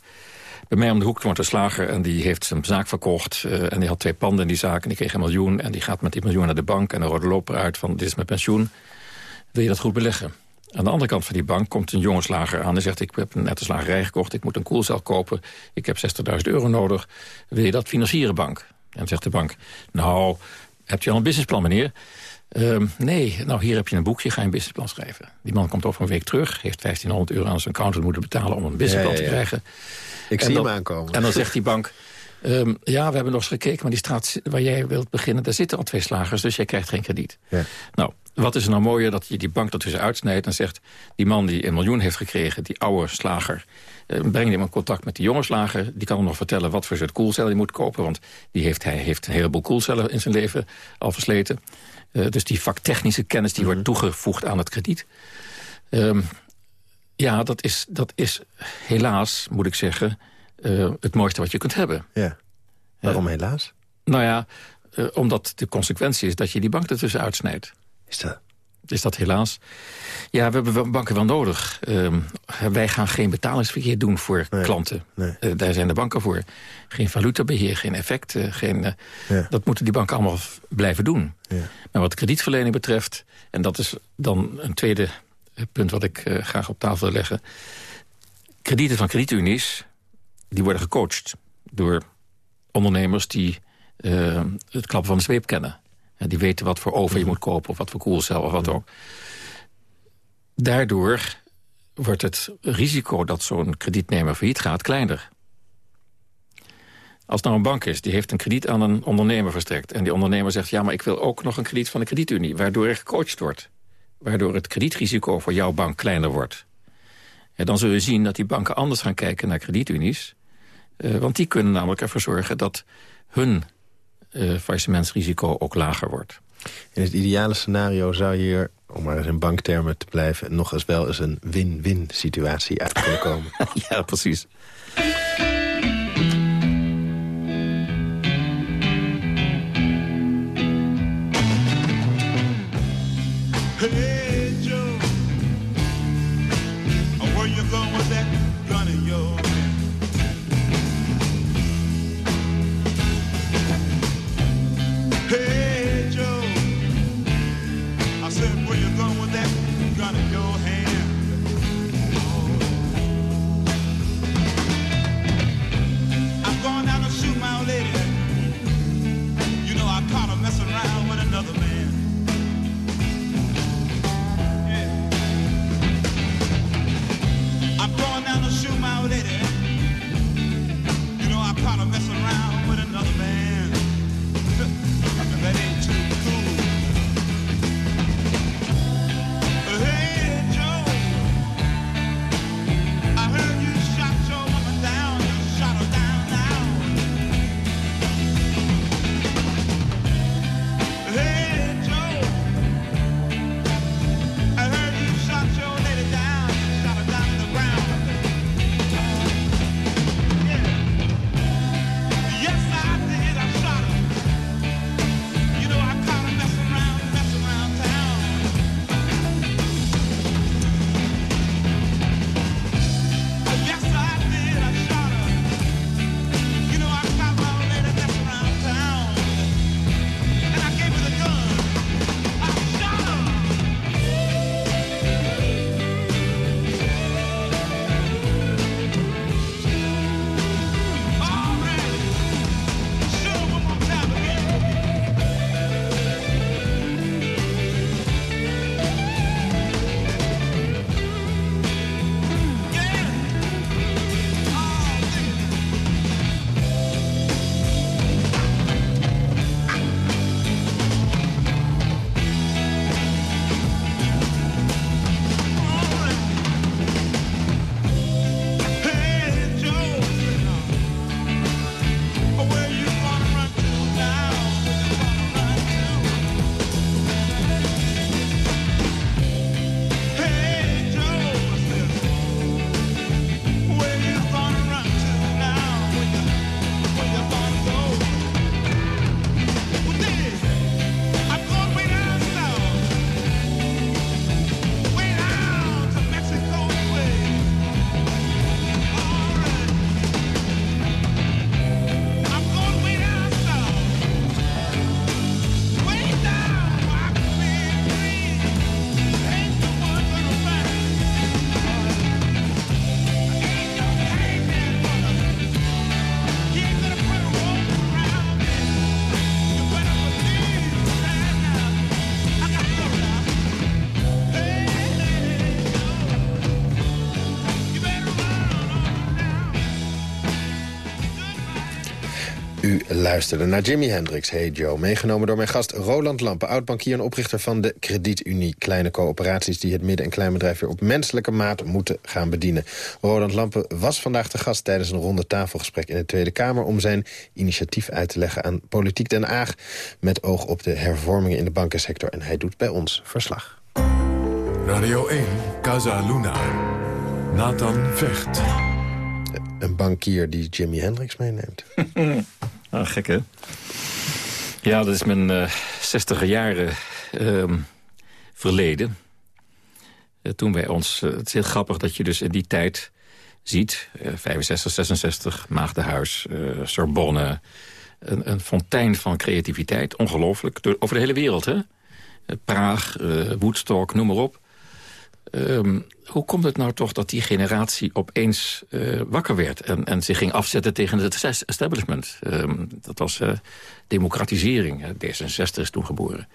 Bij mij om de hoek wordt een slager en die heeft zijn zaak verkocht. Uh, en die had twee panden in die zaak en die kreeg een miljoen. En die gaat met die miljoen naar de bank en de rode loper uit van dit is mijn pensioen. Wil je dat goed beleggen? Aan de andere kant van die bank komt een jonge slager aan... en zegt, ik heb een nette slagerij gekocht, ik moet een koelcel kopen... ik heb 60.000 euro nodig, wil je dat financieren, bank? En dan zegt de bank, nou, hebt u al een businessplan, meneer? Uh, nee, nou hier heb je een boekje, ga je een businessplan schrijven. Die man komt over een week terug, heeft 1500 euro aan zijn accountant moeten betalen... om een businessplan ja, ja, ja. te krijgen. Ik en zie dan, hem aankomen. En dan zegt die bank... Um, ja, we hebben nog eens gekeken, maar die straat waar jij wilt beginnen... daar zitten al twee slagers, dus jij krijgt geen krediet. Ja. Nou, wat is er nou mooier dat je die bank ertussen uitsnijdt... en zegt, die man die een miljoen heeft gekregen, die oude slager... Uh, breng hem in contact met die jonge slager. Die kan hem nog vertellen wat voor soort koelcellen hij moet kopen... want die heeft, hij heeft een heleboel koelcellen in zijn leven al versleten. Uh, dus die vaktechnische kennis die mm -hmm. wordt toegevoegd aan het krediet. Um, ja, dat is, dat is helaas, moet ik zeggen... Uh, het mooiste wat je kunt hebben. Ja. Waarom uh, helaas? Nou ja, uh, omdat de consequentie is dat je die bank ertussen uitsnijdt. Is dat? Is dat helaas? Ja, we hebben banken wel nodig. Um, wij gaan geen betalingsverkeer doen voor nee, klanten. Nee. daar zijn de banken voor. Geen valutabeheer, geen effecten. Geen, ja. Dat moeten die banken allemaal blijven doen. Ja. Maar wat kredietverlening betreft... en dat is dan een tweede punt wat ik graag op tafel wil leggen... kredieten van kredietunies die worden gecoacht door ondernemers die het klappen van de zweep kennen. Die weten wat voor oven je moet kopen of wat voor koelcel of wat ook. Daardoor wordt het risico dat zo'n kredietnemer failliet gaat kleiner. Als nou een bank is, die heeft een krediet aan een ondernemer verstrekt... en die ondernemer zegt, ja, maar ik wil ook nog een krediet van de kredietunie... waardoor er gecoacht wordt. Waardoor het kredietrisico voor jouw bank kleiner wordt. En dan zul je zien dat die banken anders gaan kijken naar kredietunies... Uh, want die kunnen namelijk ervoor zorgen dat hun uh, faillissementsrisico ook lager wordt. In het ideale scenario zou hier, om maar eens in banktermen te blijven... nog eens wel eens een win-win situatie uit kunnen komen. ja, precies. Luisterde naar Jimi Hendrix, Hey Joe. Meegenomen door mijn gast Roland Lampen, oud-bankier en oprichter van de Kredietunie. Kleine coöperaties die het midden- en kleinbedrijf weer op menselijke maat moeten gaan bedienen. Roland Lampen was vandaag de gast tijdens een ronde tafelgesprek in de Tweede Kamer... om zijn initiatief uit te leggen aan Politiek Den Haag... met oog op de hervormingen in de bankensector. En hij doet bij ons verslag. Radio 1, Casa Luna. Nathan Vecht. Een bankier die Jimi Hendrix meeneemt. ah, gek, hè? Ja, dat is mijn uh, 60 jaren uh, verleden. Uh, toen wij ons... Uh, het is heel grappig dat je dus in die tijd ziet... 65, 66, Maagdenhuis, Sorbonne... Een, een, fontein van creativiteit, ongelooflijk. Over de hele wereld, hè? Praag, Woodstock, noem maar op. Um, hoe komt het nou toch dat die generatie opeens uh, wakker werd... En, en zich ging afzetten tegen het establishment? Um, dat was uh, democratisering. D66 is toen geboren.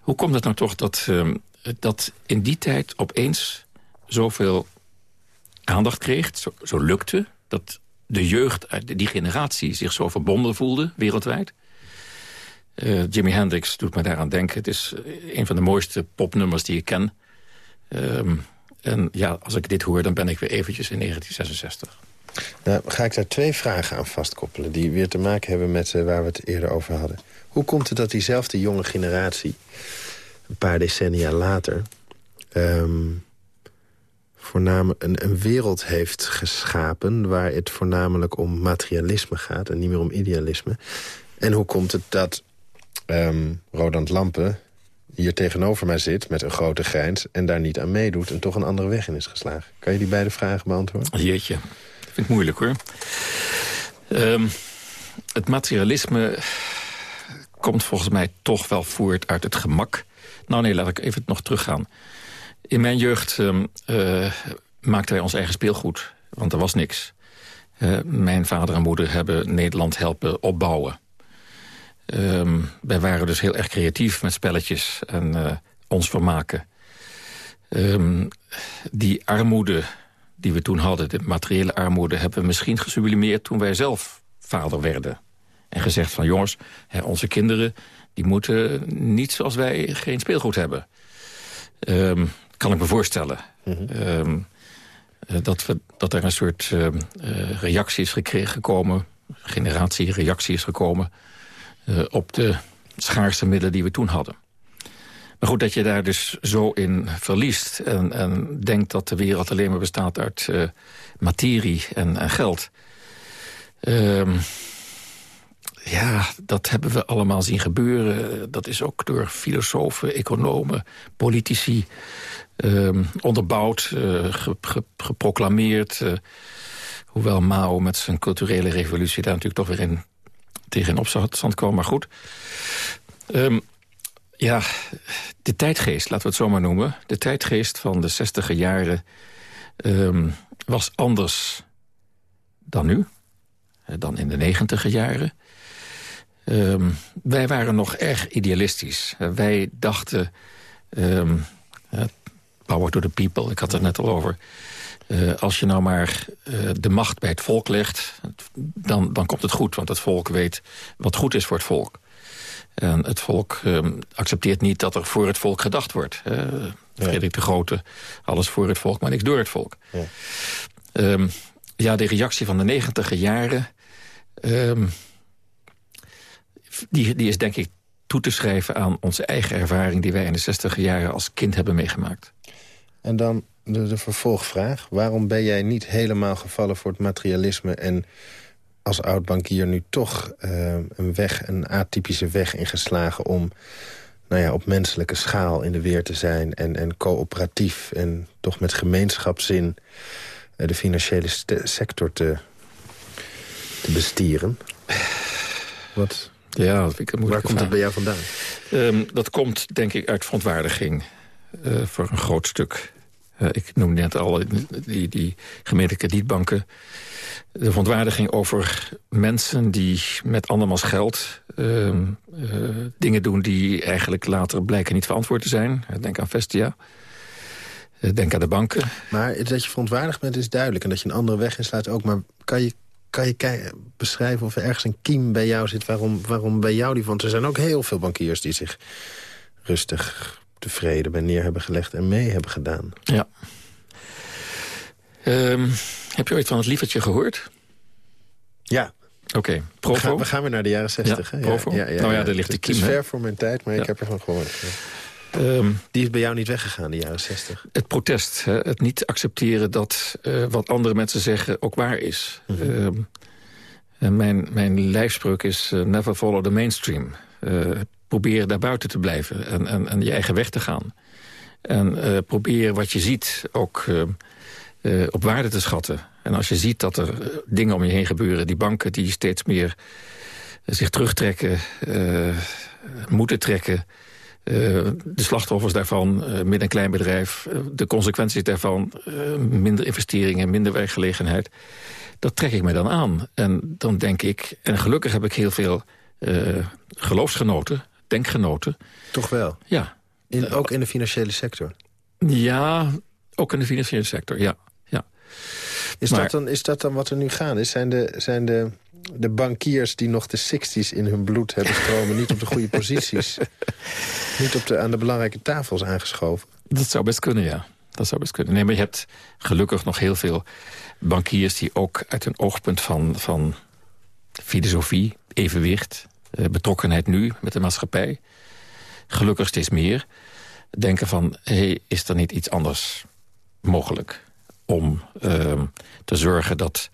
Hoe komt het nou toch dat, um, dat in die tijd opeens zoveel aandacht kreeg... zo, lukte, dat de jeugd uit die generatie zich zo verbonden voelde wereldwijd... Uh, Jimi Hendrix doet me daaraan denken. Het is een van de mooiste popnummers die ik ken... Um, en ja, als ik dit hoor, dan ben ik weer eventjes in 1966. Nou, ga ik daar twee vragen aan vastkoppelen... die weer te maken hebben met uh, waar we het eerder over hadden. Hoe komt het dat diezelfde jonge generatie... een paar decennia later... Um, voornamelijk een, wereld heeft geschapen... waar het voornamelijk om materialisme gaat en niet meer om idealisme? En hoe komt het dat um, Rodand Lampen hier tegenover mij zit met een grote grijns... en daar niet aan meedoet en toch een andere weg in is geslagen. Kan je die beide vragen beantwoorden? Jeetje, dat vind ik moeilijk hoor. Um, het materialisme komt volgens mij toch wel voort uit het gemak. Nou nee, laat ik even nog teruggaan. In mijn jeugd um, uh, maakten wij ons eigen speelgoed, want er was niks. Uh, mijn vader en moeder hebben Nederland helpen opbouwen. Um, wij waren dus heel erg creatief met spelletjes en uh, ons vermaken. Um, die armoede die we toen hadden, de materiële armoede... hebben we misschien gesublimeerd toen wij zelf vader werden. En gezegd van jongens, hè, onze kinderen... die moeten niet zoals wij geen speelgoed hebben. Um, kan ik me voorstellen. Mm -hmm. dat, we, dat er een soort uh, reactie is gekregen, gekomen... generatie reactie is gekomen op de schaarste middelen die we toen hadden. Maar goed, dat je daar dus zo in verliest... en, en denkt dat de wereld alleen maar bestaat uit uh, materie en, geld... Um, ja, dat hebben we allemaal zien gebeuren. Dat is ook door filosofen, economen, politici... Um, onderbouwd, ge, geproclameerd... Hoewel Mao met zijn culturele revolutie daar natuurlijk toch weer in tegen opstand kwam, maar goed. Um, ja, de tijdgeest, laten we het zo maar noemen. De tijdgeest van de zestiger jaren um, was anders dan nu. Dan in de negentiger jaren. Um, wij waren nog erg idealistisch. Wij dachten... Um, power to the people, ik had het net al over... Uh, als je nou maar uh, de macht bij het volk legt, dan, dan komt het goed. Want het volk weet wat goed is voor het volk. En het volk um, accepteert niet dat er voor het volk gedacht wordt. Uh, Frederik de Grote, alles voor het volk, maar niks door het volk. Ja, um, ja de reactie van de negentiger jaren... Um, die, die is denk ik toe te schrijven aan onze eigen ervaring... die wij in de zestiger jaren als kind hebben meegemaakt. En dan de, de vervolgvraag. Waarom ben jij niet helemaal gevallen voor het materialisme... en als oud-bankier nu toch uh, een weg, een atypische weg ingeslagen... om nou ja, op menselijke schaal in de weer te zijn... en, en coöperatief en toch met gemeenschapszin... Uh, de financiële sector te, te bestieren? Wat... Ja, dat vind ik Waar komt het bij jou vandaan? Um, dat komt, denk ik, uit verontwaardiging. Uh, voor een groot stuk. Uh, ik noemde net al die, die gemeente kredietbanken. De verontwaardiging over mensen die met andermans geld... Uh, uh, dingen doen die eigenlijk later blijken niet verantwoord te zijn. Denk aan Vestia. Denk aan de banken. Maar dat je verontwaardigd bent is duidelijk. En dat je een andere weg inslaat ook. Maar kan je kan je beschrijven of er ergens een kiem bij jou zit... waarom, waarom bij jou die... Want er zijn ook heel veel bankiers die zich rustig tevreden bij neer hebben gelegd... en mee hebben gedaan. Ja. Ehm, heb je ooit van het lievertje gehoord? Ja. Oké, We Provo? gaan, we gaan weer naar de jaren zestig. Ja, hè? Provo? Nou ja, daar ligt de Het kiem, is hè? ver voor mijn tijd, maar ik heb ervan gehoord. Ehm, Die is bij jou niet weggegaan, de jaren zestig. het protest, hè, het niet accepteren dat eh, wat andere mensen zeggen ook waar is. Ehm, en mijn, mijn lijfspreuk is eh, never follow the mainstream. Eh, probeer daar buiten te blijven en, en, en je eigen weg te gaan. En eh, probeer wat je ziet ook eh, eh, op waarde te schatten. En als je ziet dat er dingen om je heen gebeuren... die banken die steeds meer zich terugtrekken, moeten trekken... de slachtoffers daarvan, midden- en kleinbedrijf... de consequenties daarvan, minder investeringen, minder werkgelegenheid... dat trek ik me dan aan. En dan denk ik, en gelukkig heb ik heel veel geloofsgenoten, denkgenoten... Toch wel? Ja. In, ook in de financiële sector? Ja, ook in de financiële sector, ja. ja. Is, Maar- dat, dan, is dat dan wat er nu gaan is? Zijn de, zijn de, de bankiers die nog de 60s in hun bloed hebben stromen... niet op de goede posities? niet op de, aan de belangrijke tafels aangeschoven? Dat zou best kunnen, ja. Dat zou best kunnen. Nee, maar je hebt gelukkig nog heel veel bankiers... die ook uit een oogpunt van, van filosofie, evenwicht... eh, betrokkenheid nu met de maatschappij... gelukkig steeds meer denken van... hey, is er niet iets anders mogelijk om ehm, te zorgen dat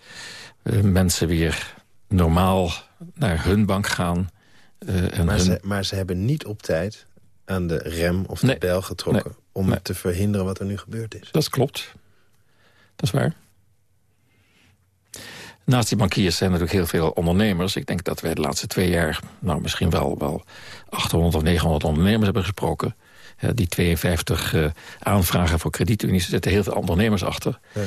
eh, mensen weer normaal naar hun bank gaan... eh, en Maar, hun- ze, maar ze hebben niet op tijd aan de rem of de Nee. bel getrokken... Nee. om Nee. te verhinderen wat er nu gebeurd is. Dat klopt. Dat is waar. Naast die bankiers zijn er natuurlijk heel veel ondernemers. Ik denk dat wij de laatste twee jaar... nou misschien wel, wel 800 of 900 ondernemers hebben gesproken. Die 52 eh, aanvragen voor kredietunies... er zitten heel veel ondernemers achter. Ja.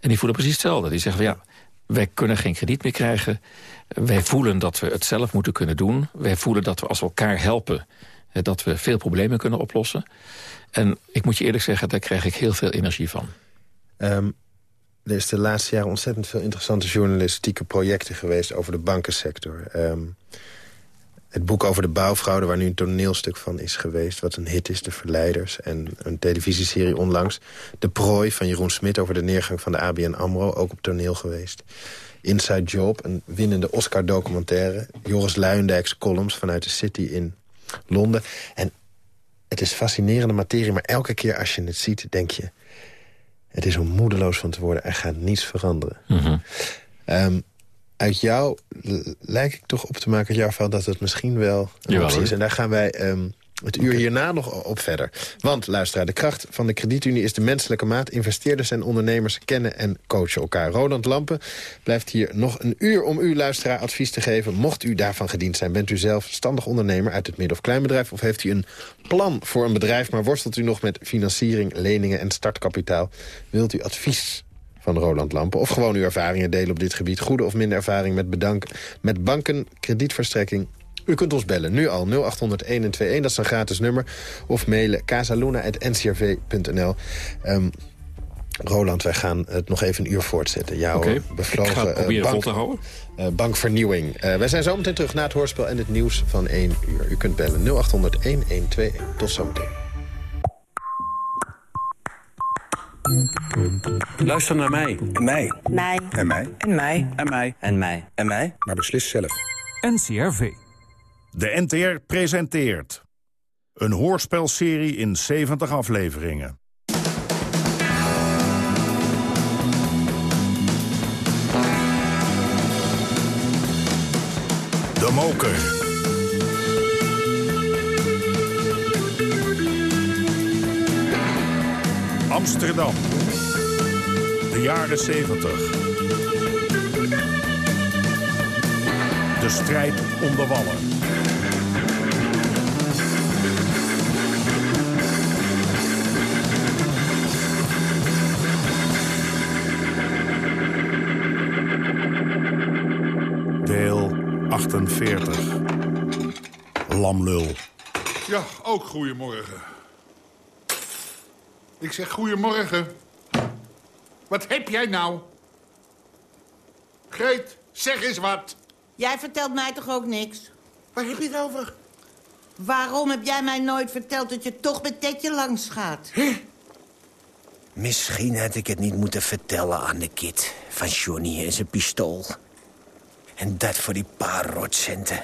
En die voelen precies hetzelfde. Die zeggen van ja, wij kunnen geen krediet meer krijgen. Wij voelen dat we het zelf moeten kunnen doen. Wij voelen dat we als we elkaar helpen... dat we veel problemen kunnen oplossen. En ik moet je eerlijk zeggen, daar krijg ik heel veel energie van. Ehm, er is de laatste jaren ontzettend veel interessante journalistieke projecten geweest... over de bankensector. Ehm, het boek over de bouwfraude, waar nu een toneelstuk van is geweest... wat een hit is, De Verleiders. En een televisieserie onlangs. De Prooi van Jeroen Smit over de neergang van de ABN AMRO. Ook op toneel geweest. Inside Job, een winnende Oscar-documentaire. Joris Luijendijk's columns vanuit de City in Londen. En het is fascinerende materie, maar elke keer als je het ziet, denk je... het is om moedeloos van te worden, er gaat niets veranderen. Ehm, uit jou l- lijk ik toch op te maken verhaal... dat het misschien wel een Jawel, optie is. En daar gaan wij ehm, het uur hierna nog op verder. Want, luisteraar, de kracht van de kredietunie is de menselijke maat. Investeerders en ondernemers kennen en coachen elkaar. Roland Lampen blijft hier nog een uur om u, luisteraar, advies te geven. Mocht u daarvan gediend zijn, bent u zelf standig ondernemer... uit het midden- of kleinbedrijf of heeft u een plan voor een bedrijf... maar worstelt u nog met financiering, leningen en startkapitaal... wilt u advies van Roland Lampen. Of gewoon uw ervaringen delen op dit gebied. Goede of minder ervaring met, bedank, met banken, kredietverstrekking. U kunt ons bellen, nu al 0800 1121, dat is een gratis nummer. Of mailen casaluna.ncrv.nl. Ehm, Roland, wij gaan het nog even een uur voortzetten. Jouw Oké, bevlogen ik ga het eh, proberen bank- vol te houden. eh, bankvernieuwing. Eh, wij zijn zometeen terug na het hoorspel en het nieuws van 1 uur. U kunt bellen 0800 1121. Tot zometeen. Luister naar mij. En mij. Mij. En mij. En mij. En mij. En mij. En mij. Maar beslis zelf. NCRV. De NTR presenteert... een hoorspelserie in 70 afleveringen. De Moker. Amsterdam. De jaren 70. De strijd om de wallen. 48. Lamlul. Ja, ook goedemorgen. Ik zeg goedemorgen. Wat heb jij nou? Greet, Zeg eens wat. Jij vertelt mij toch ook niks? Waar heb je het over? Waarom heb jij mij nooit verteld dat je toch met Tetje langs gaat? Misschien had ik het niet moeten vertellen aan de kid van Johnny en zijn pistool. En dat voor die paar rotcenten.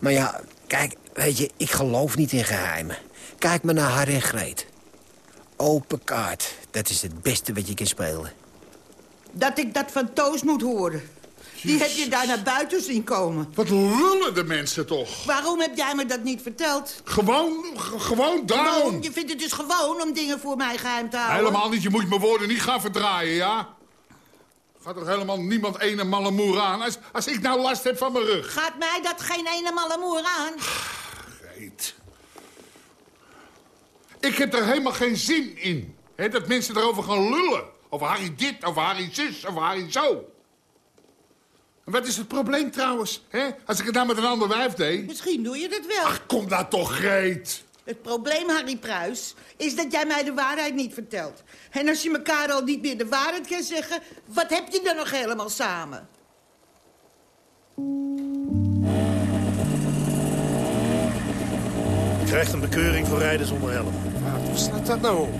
Maar ja, kijk, weet je, ik geloof niet in geheimen. Kijk maar naar haar en Greet. Open kaart, dat is het beste wat je kan spelen. Dat ik dat van Toos moet horen. Die heb je daar naar buiten zien komen. Wat lullen de mensen toch? Waarom heb jij me dat niet verteld? Gewoon, gewoon daarom. Gewoon, je vindt het dus gewoon om dingen voor mij geheim te houden? Helemaal niet, je moet mijn woorden niet gaan verdraaien, ja? Gaat toch helemaal niemand ene malle moer aan? Als, als ik nou last heb van mijn rug. Gaat mij dat geen ene malle moer aan? Greet. Ik heb er helemaal geen zin in. Hè, dat mensen erover gaan lullen. Over Harry dit, over Harry zus, over Harry zo. En wat is het probleem trouwens? Hè? Als ik het nou met een ander wijf deed. Misschien doe je dat wel. Ach, kom nou toch, Greet. Het probleem, Harry Pruis, is dat jij mij de waarheid niet vertelt. En als je elkaar al niet meer de waarheid kan zeggen... wat heb je dan nog helemaal samen? Je krijgt een bekeuring voor rijden zonder helm. Wat slaat dat nou op?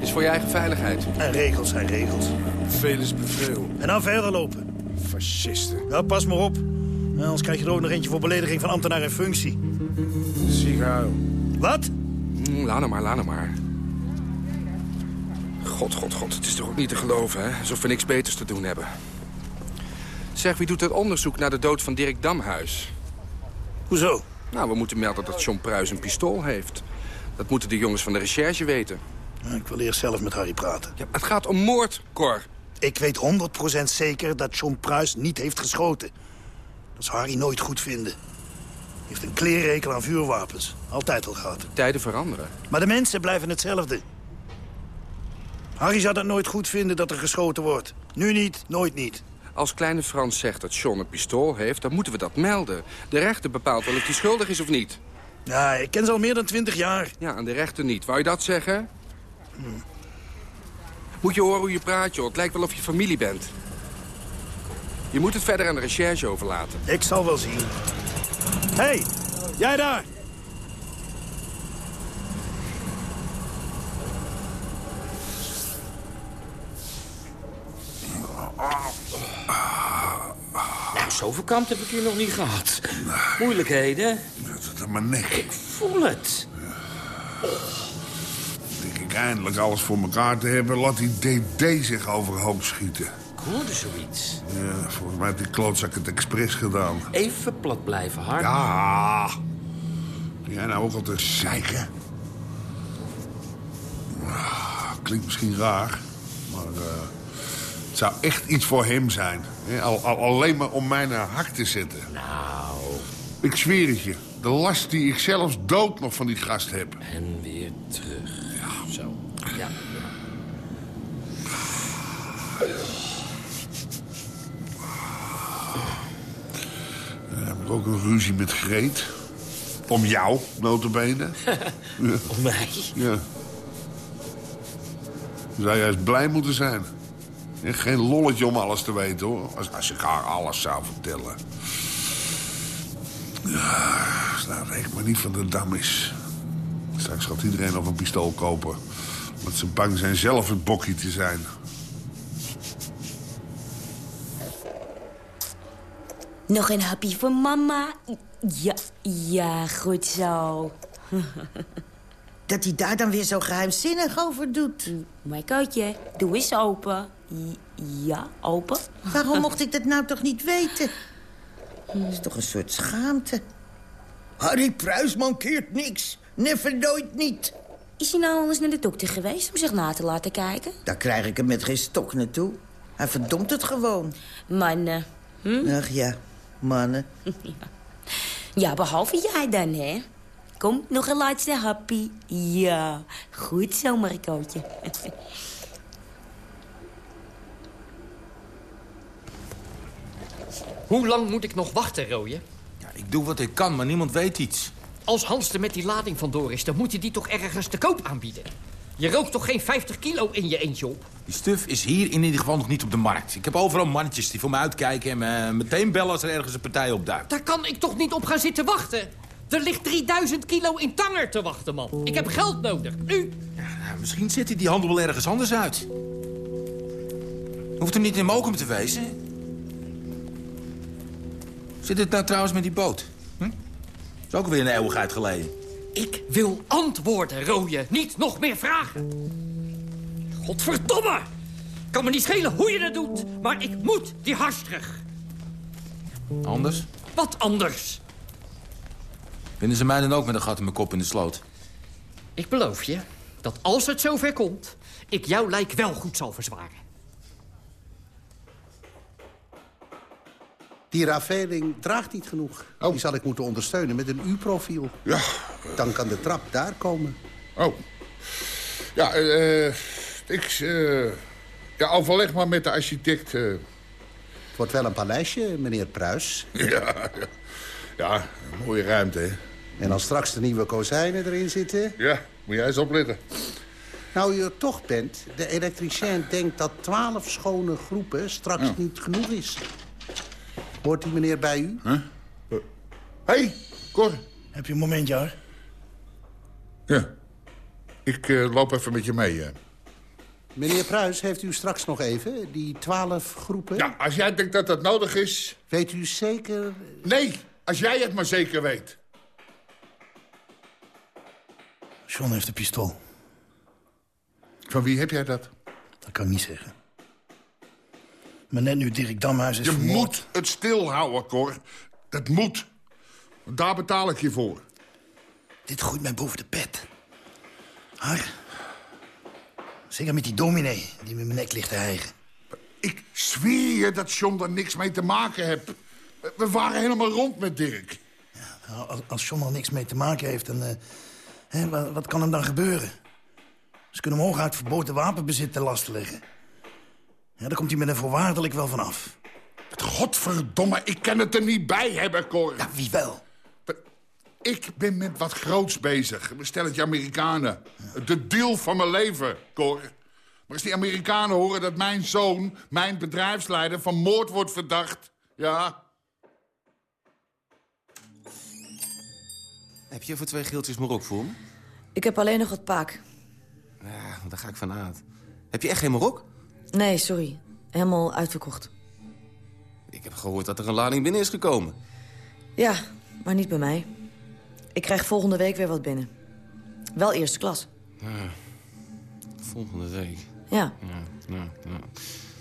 Is voor je eigen veiligheid. En regels zijn regels. Veel is beveel. En dan verder lopen. Fascisten. Nou, pas maar op. Anders krijg je er ook nog eentje voor belediging van ambtenaar in functie. Zieguil. Wat? Mm, laat hem maar, laat hem maar. God, god, god. Het is toch ook niet te geloven, hè? Alsof we niks beters te doen hebben. Zeg, wie doet het onderzoek naar de dood van Dirk Damhuis? Hoezo? Nou, we moeten melden dat John Pruis een pistool heeft. Dat moeten de jongens van de recherche weten. Nou, Ik wil eerst zelf met Harry praten. Ja, het gaat om moord, Cor. Ik weet 100% zeker dat John Pruis niet heeft geschoten. Dat zou Harry nooit goed vinden. Heeft een kleerrekel aan vuurwapens. Altijd al gehad. Tijden veranderen. Maar de mensen blijven hetzelfde. Harry zou dat nooit goed vinden dat er geschoten wordt. Nu niet, nooit niet. Als kleine Frans zegt dat John een pistool heeft, dan moeten we dat melden. De rechter bepaalt wel of hij schuldig is of niet. Ja, ik ken ze al meer dan 20 jaar. Ja, en de rechter niet. Wou je dat zeggen? Moet je horen hoe je praat, joh. Het lijkt wel of je familie bent. Je moet het verder aan de recherche overlaten. Ik zal wel zien. Hé, hey, jij daar! Nou, zoveel kant heb ik hier nog niet gehad. Moeilijkheden? Dat is mijn nek. Ik voel het. Denk ik eindelijk alles voor elkaar te hebben, laat die DD zich overhoop schieten. Hoorde zoiets. Ja, volgens mij heeft die klootzak het expres gedaan. Even plat blijven, Har. Ja. Ben jij nou ook al te zeiken? Ah, Klinkt misschien raar, maar eh, het zou echt iets voor hem zijn. Al, al- alleen maar om mij naar hart te zetten. Nou. Ik zweer het je. De last die ik zelfs dood nog van die gast heb. En weer terug. Ja. Zo. Ja. Dan heb ik ook een ruzie met Greet. Om jou, notabene. ja. Om mij? Ja. Je zou juist blij moeten zijn. Geen lolletje om alles te weten, hoor. Als, als ik haar alles zou vertellen. Ja, nou, reken maar niet van de dam is. Straks gaat iedereen nog een pistool kopen. Want ze bang zijn zelf het bokje te zijn. Nog een happy voor mama? Ja, ja, goed zo. Dat hij daar dan weer zo geheimzinnig over doet. Mijn kootje, doe eens open. Ja, open. Waarom mocht ik dat nou toch niet weten? Dat is toch een soort schaamte. Harry Pruis mankeert niks. Never nooit niet. Is hij nou al eens naar de dokter geweest om zich na te laten kijken? Daar krijg ik hem met geen stok naartoe. Hij verdomt het gewoon. Mannen. Hm? Ach ja, mannen. Ja, behalve jij dan, hè? Kom, nog een laatste happy. Ja, goed zo, Marcootje. Hoe lang moet ik nog wachten, Rooie? Ja, ik doe wat ik kan, maar niemand weet iets. Als Hans er met die lading vandoor is, dan moet je die toch ergens te koop aanbieden. Je rookt toch geen 50 kilo in je eentje op? Die stuf is hier in ieder geval nog niet op de markt. Ik heb overal mannetjes die voor me uitkijken... en me meteen bellen als er ergens een partij opduikt. Daar kan ik toch niet op gaan zitten wachten? Er ligt 3000 kilo in tanger te wachten, man. Ik heb geld nodig, nu. Nou, misschien zet hij die handel wel ergens anders uit. Hoeft er niet in Mokum te wezen. Zit het nou trouwens met die boot? Hm? Is ook weer een eeuwigheid geleden. Ik wil antwoorden, Rooie. Niet nog meer vragen. Godverdomme! Kan me niet schelen hoe je dat doet, maar ik moet die hars terug. Anders? Wat anders? Vinden ze mij dan ook met een gat in mijn kop in de sloot? Ik beloof je dat als het zover komt... ik jouw lijk wel goed zal verzwaren. Die raveling draagt niet genoeg. Die zal ik moeten ondersteunen met een U-profiel. Ja. Dan kan de trap daar komen. Oh. Ja, eh... ik... eh ja, overleg maar met de architect. eh. Het wordt wel een paleisje, meneer Pruis. Ja, ja. ja, een mooie ruimte, hè. En als straks de nieuwe kozijnen erin zitten... Ja, moet jij eens opletten. Nou, u er toch bent, de elektricien denkt dat twaalf schone groepen straks Ja. niet genoeg is. Hoort die meneer bij u? Hé, hey, Cor. Heb je een momentje, hoor? Ja. Ik eh, loop even met je mee. eh. Meneer Pruis, heeft u straks nog even die twaalf groepen? Ja, als jij denkt dat dat nodig is... Weet u zeker... Nee, als jij het maar zeker weet. John heeft een pistool. Van wie heb jij dat? Dat kan ik niet zeggen. Maar net nu Dirk Damhuis is Je vermoord... moet het stilhouden, Cor. Dat moet. Daar betaal ik je voor. Dit groeit mij boven de pet. Har. Zeker met die dominee die met mijn nek ligt te hijgen. Ik zweer je dat John er niks mee te maken heeft. We waren helemaal rond met Dirk. Nou, als, John er niks mee te maken heeft, dan... eh, hè, wat, wat kan hem dan gebeuren? Ze kunnen hem hooguit verboden wapenbezit ten laste leggen. Ja, daar komt hij met een voorwaardelijk wel vanaf. Godverdomme, ik kan het er niet bij hebben, Cor. Ja, wie wel? Ik ben met wat groots bezig. Stel het je Amerikanen. De deal van mijn leven, Cor. Maar als die Amerikanen horen dat mijn zoon, mijn bedrijfsleider... van moord wordt verdacht, ja... Heb je voor twee geeltjes Marok voor me? Ik heb alleen nog wat paak. Ja, daar ga ik vanuit. Heb je echt geen Marok? Nee, sorry. Helemaal uitverkocht. Ik heb gehoord dat er een lading binnen is gekomen. Ja, maar niet bij mij. Ik krijg volgende week weer wat binnen. Wel eerste klas. Ja, volgende week. Ja. Ja, ja, ja.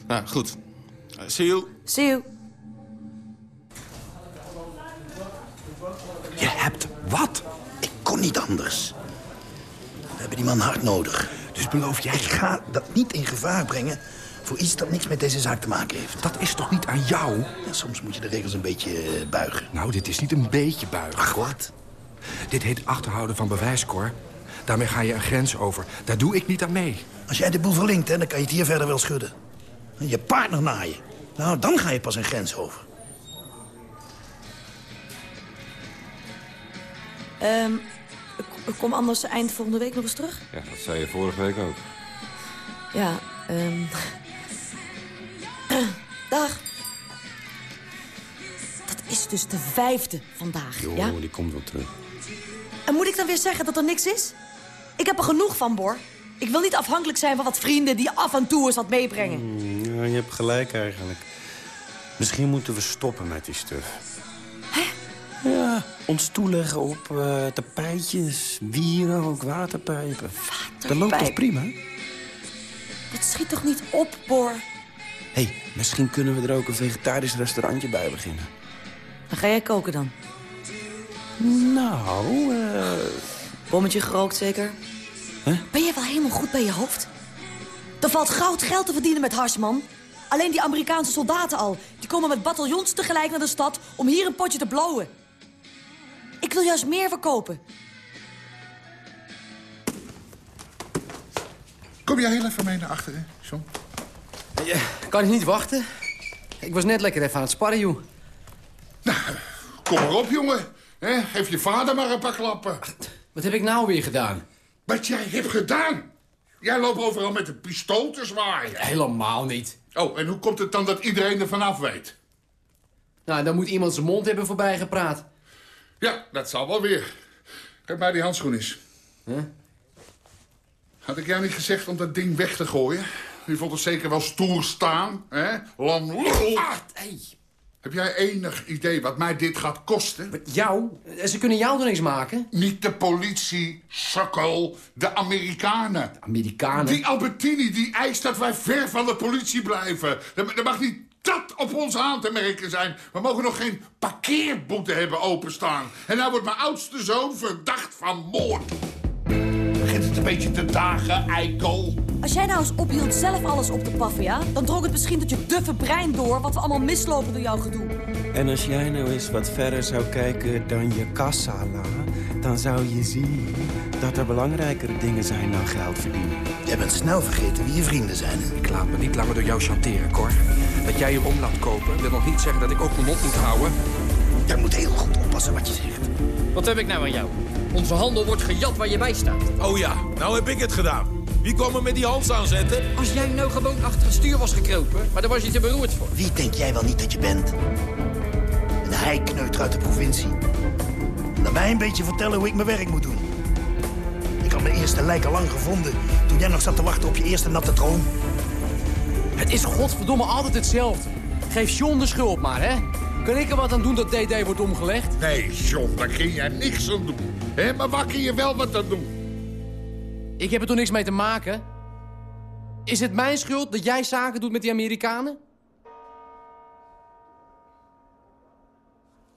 Nou, goed. Uh, see you. See you. Je hebt wat? Ik kon niet anders. We hebben die man hard nodig. Dus beloof jij... Ik ga dat niet in gevaar brengen voor iets dat niks met deze zaak te maken heeft. Dat is toch niet aan jou? Ja, soms moet je de regels een beetje eh, buigen. Nou, dit is niet een beetje buigen. Ach, wat? Dit heet achterhouden van bewijs, Cor. Daarmee ga je een grens over. Daar doe ik niet aan mee. Als jij de boel verlinkt, hè, dan kan je het hier verder wel schudden. En je partner naaien. Nou, dan ga je pas een grens over. Ehm, ik, ik kom anders eind volgende week nog eens terug. Ja, dat zei je vorige week ook. Ja, ehm... Dag. Dat is dus de vijfde vandaag, Jo, ja? die komt wel terug. En moet ik dan weer zeggen dat er niks is? Ik heb er genoeg van, Bor. Ik wil niet afhankelijk zijn van wat vrienden die af en toe eens wat meebrengen. Hmm, ja, je hebt gelijk eigenlijk. Misschien moeten we stoppen met die stuf. Ja, ons toeleggen op eh, tapijtjes, wieren, ook waterpijpen. Dat loopt toch prima? Dat schiet toch niet op, Bor? Hé, hey, misschien kunnen we er ook een vegetarisch restaurantje bij beginnen. Dan ga jij koken dan? Nou, eh... Bommetje gerookt zeker? Huh? Ben je wel helemaal goed bij je hoofd? Er valt goud geld te verdienen met hars, man. Alleen die Amerikaanse soldaten al. Die komen met bataljons tegelijk naar de stad om hier een potje te blowen. Ik wil juist meer verkopen. Kom jij heel even mee naar achteren, John? Ja, kan ik niet wachten? Ik was net lekker even aan het sparren, joh. Kom maar op, jongen. Hè, geef je vader maar een paar klappen. Wat heb ik nou weer gedaan? Wat jij hebt gedaan? Jij loopt overal met een pistool te zwaaien. Helemaal niet. Oh, en hoe komt het dan dat iedereen er vanaf weet? Nou, dan moet iemand zijn mond hebben voorbij gepraat. Ja, dat zal wel weer. Geef mij die handschoen eens. Had ik jou niet gezegd om dat ding weg te gooien? Je vond het zeker wel stoer staan, hè? Lam. Heb jij enig idee wat mij dit gaat kosten? Jou? Ze kunnen jou er niks maken. Niet de politie, sukkel. De Amerikanen. Amerikanen? Die Albertini die eist dat wij ver van de politie blijven. Er mag niet dat op ons aan te merken zijn. We mogen nog geen parkeerboete hebben openstaan. En nou wordt mijn oudste zoon verdacht van moord. Begint het een beetje te dagen, eikel? Als jij nou eens ophield zelf alles op te paffen, ja? Dan drong het misschien tot je duffe brein door... wat we allemaal mislopen door jouw gedoe. En als jij nou eens wat verder zou kijken dan je kassa, la, dan zou je zien dat er belangrijkere dingen zijn dan geld verdienen. Jij bent snel vergeten wie je vrienden zijn. Ik laat me niet langer door jou chanteren, Cor. Dat jij hem om laat kopen wil nog niet zeggen dat ik ook mijn mond moet houden. Jij moet heel goed oppassen wat je zegt. Wat heb ik nou aan jou? Onze handel wordt gejat waar je bij staat. Oh ja, nou heb ik het gedaan. Wie kwam er met die hals aanzetten? Als jij nou gewoon achter het stuur was gekropen, maar daar was je te beroerd voor. Wie denk jij wel niet dat je bent? Een heikneuter uit de provincie. Dan mij een beetje vertellen hoe ik mijn werk moet doen. Ik had mijn eerste lijk al lang gevonden... toen jij nog zat te wachten op je eerste natte droom. Het is godverdomme altijd hetzelfde. Geef John de schuld maar, hè? Kan ik er wat aan doen dat DD wordt omgelegd? Nee, John, daar kun jij niks aan doen. Hè, maar waar kun je wel wat aan doen? Ik heb er toch niks mee te maken? Is het mijn schuld dat jij zaken doet met die Amerikanen?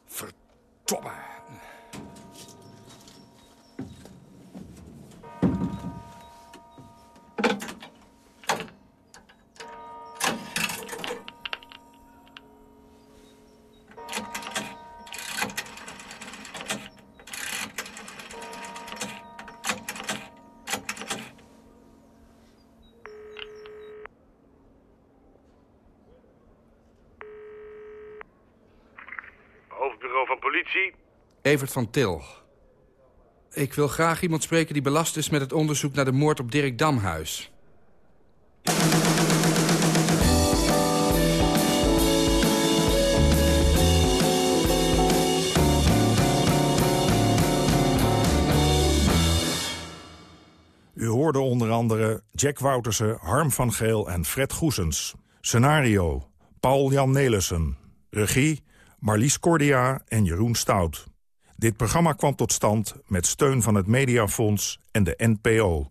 Verdomme. Hoofdbureau van politie. Evert van Til. Ik wil graag iemand spreken die belast is met het onderzoek naar de moord op Dirk Damhuis. U hoorde onder andere Jack Woutersen, Harm van Geel en Fred Goesens. Scenario, Paul-Jan Nelissen. Regie, Marlies Cordia en Jeroen Stout. Dit programma kwam tot stand met steun van het Mediafonds en de NPO.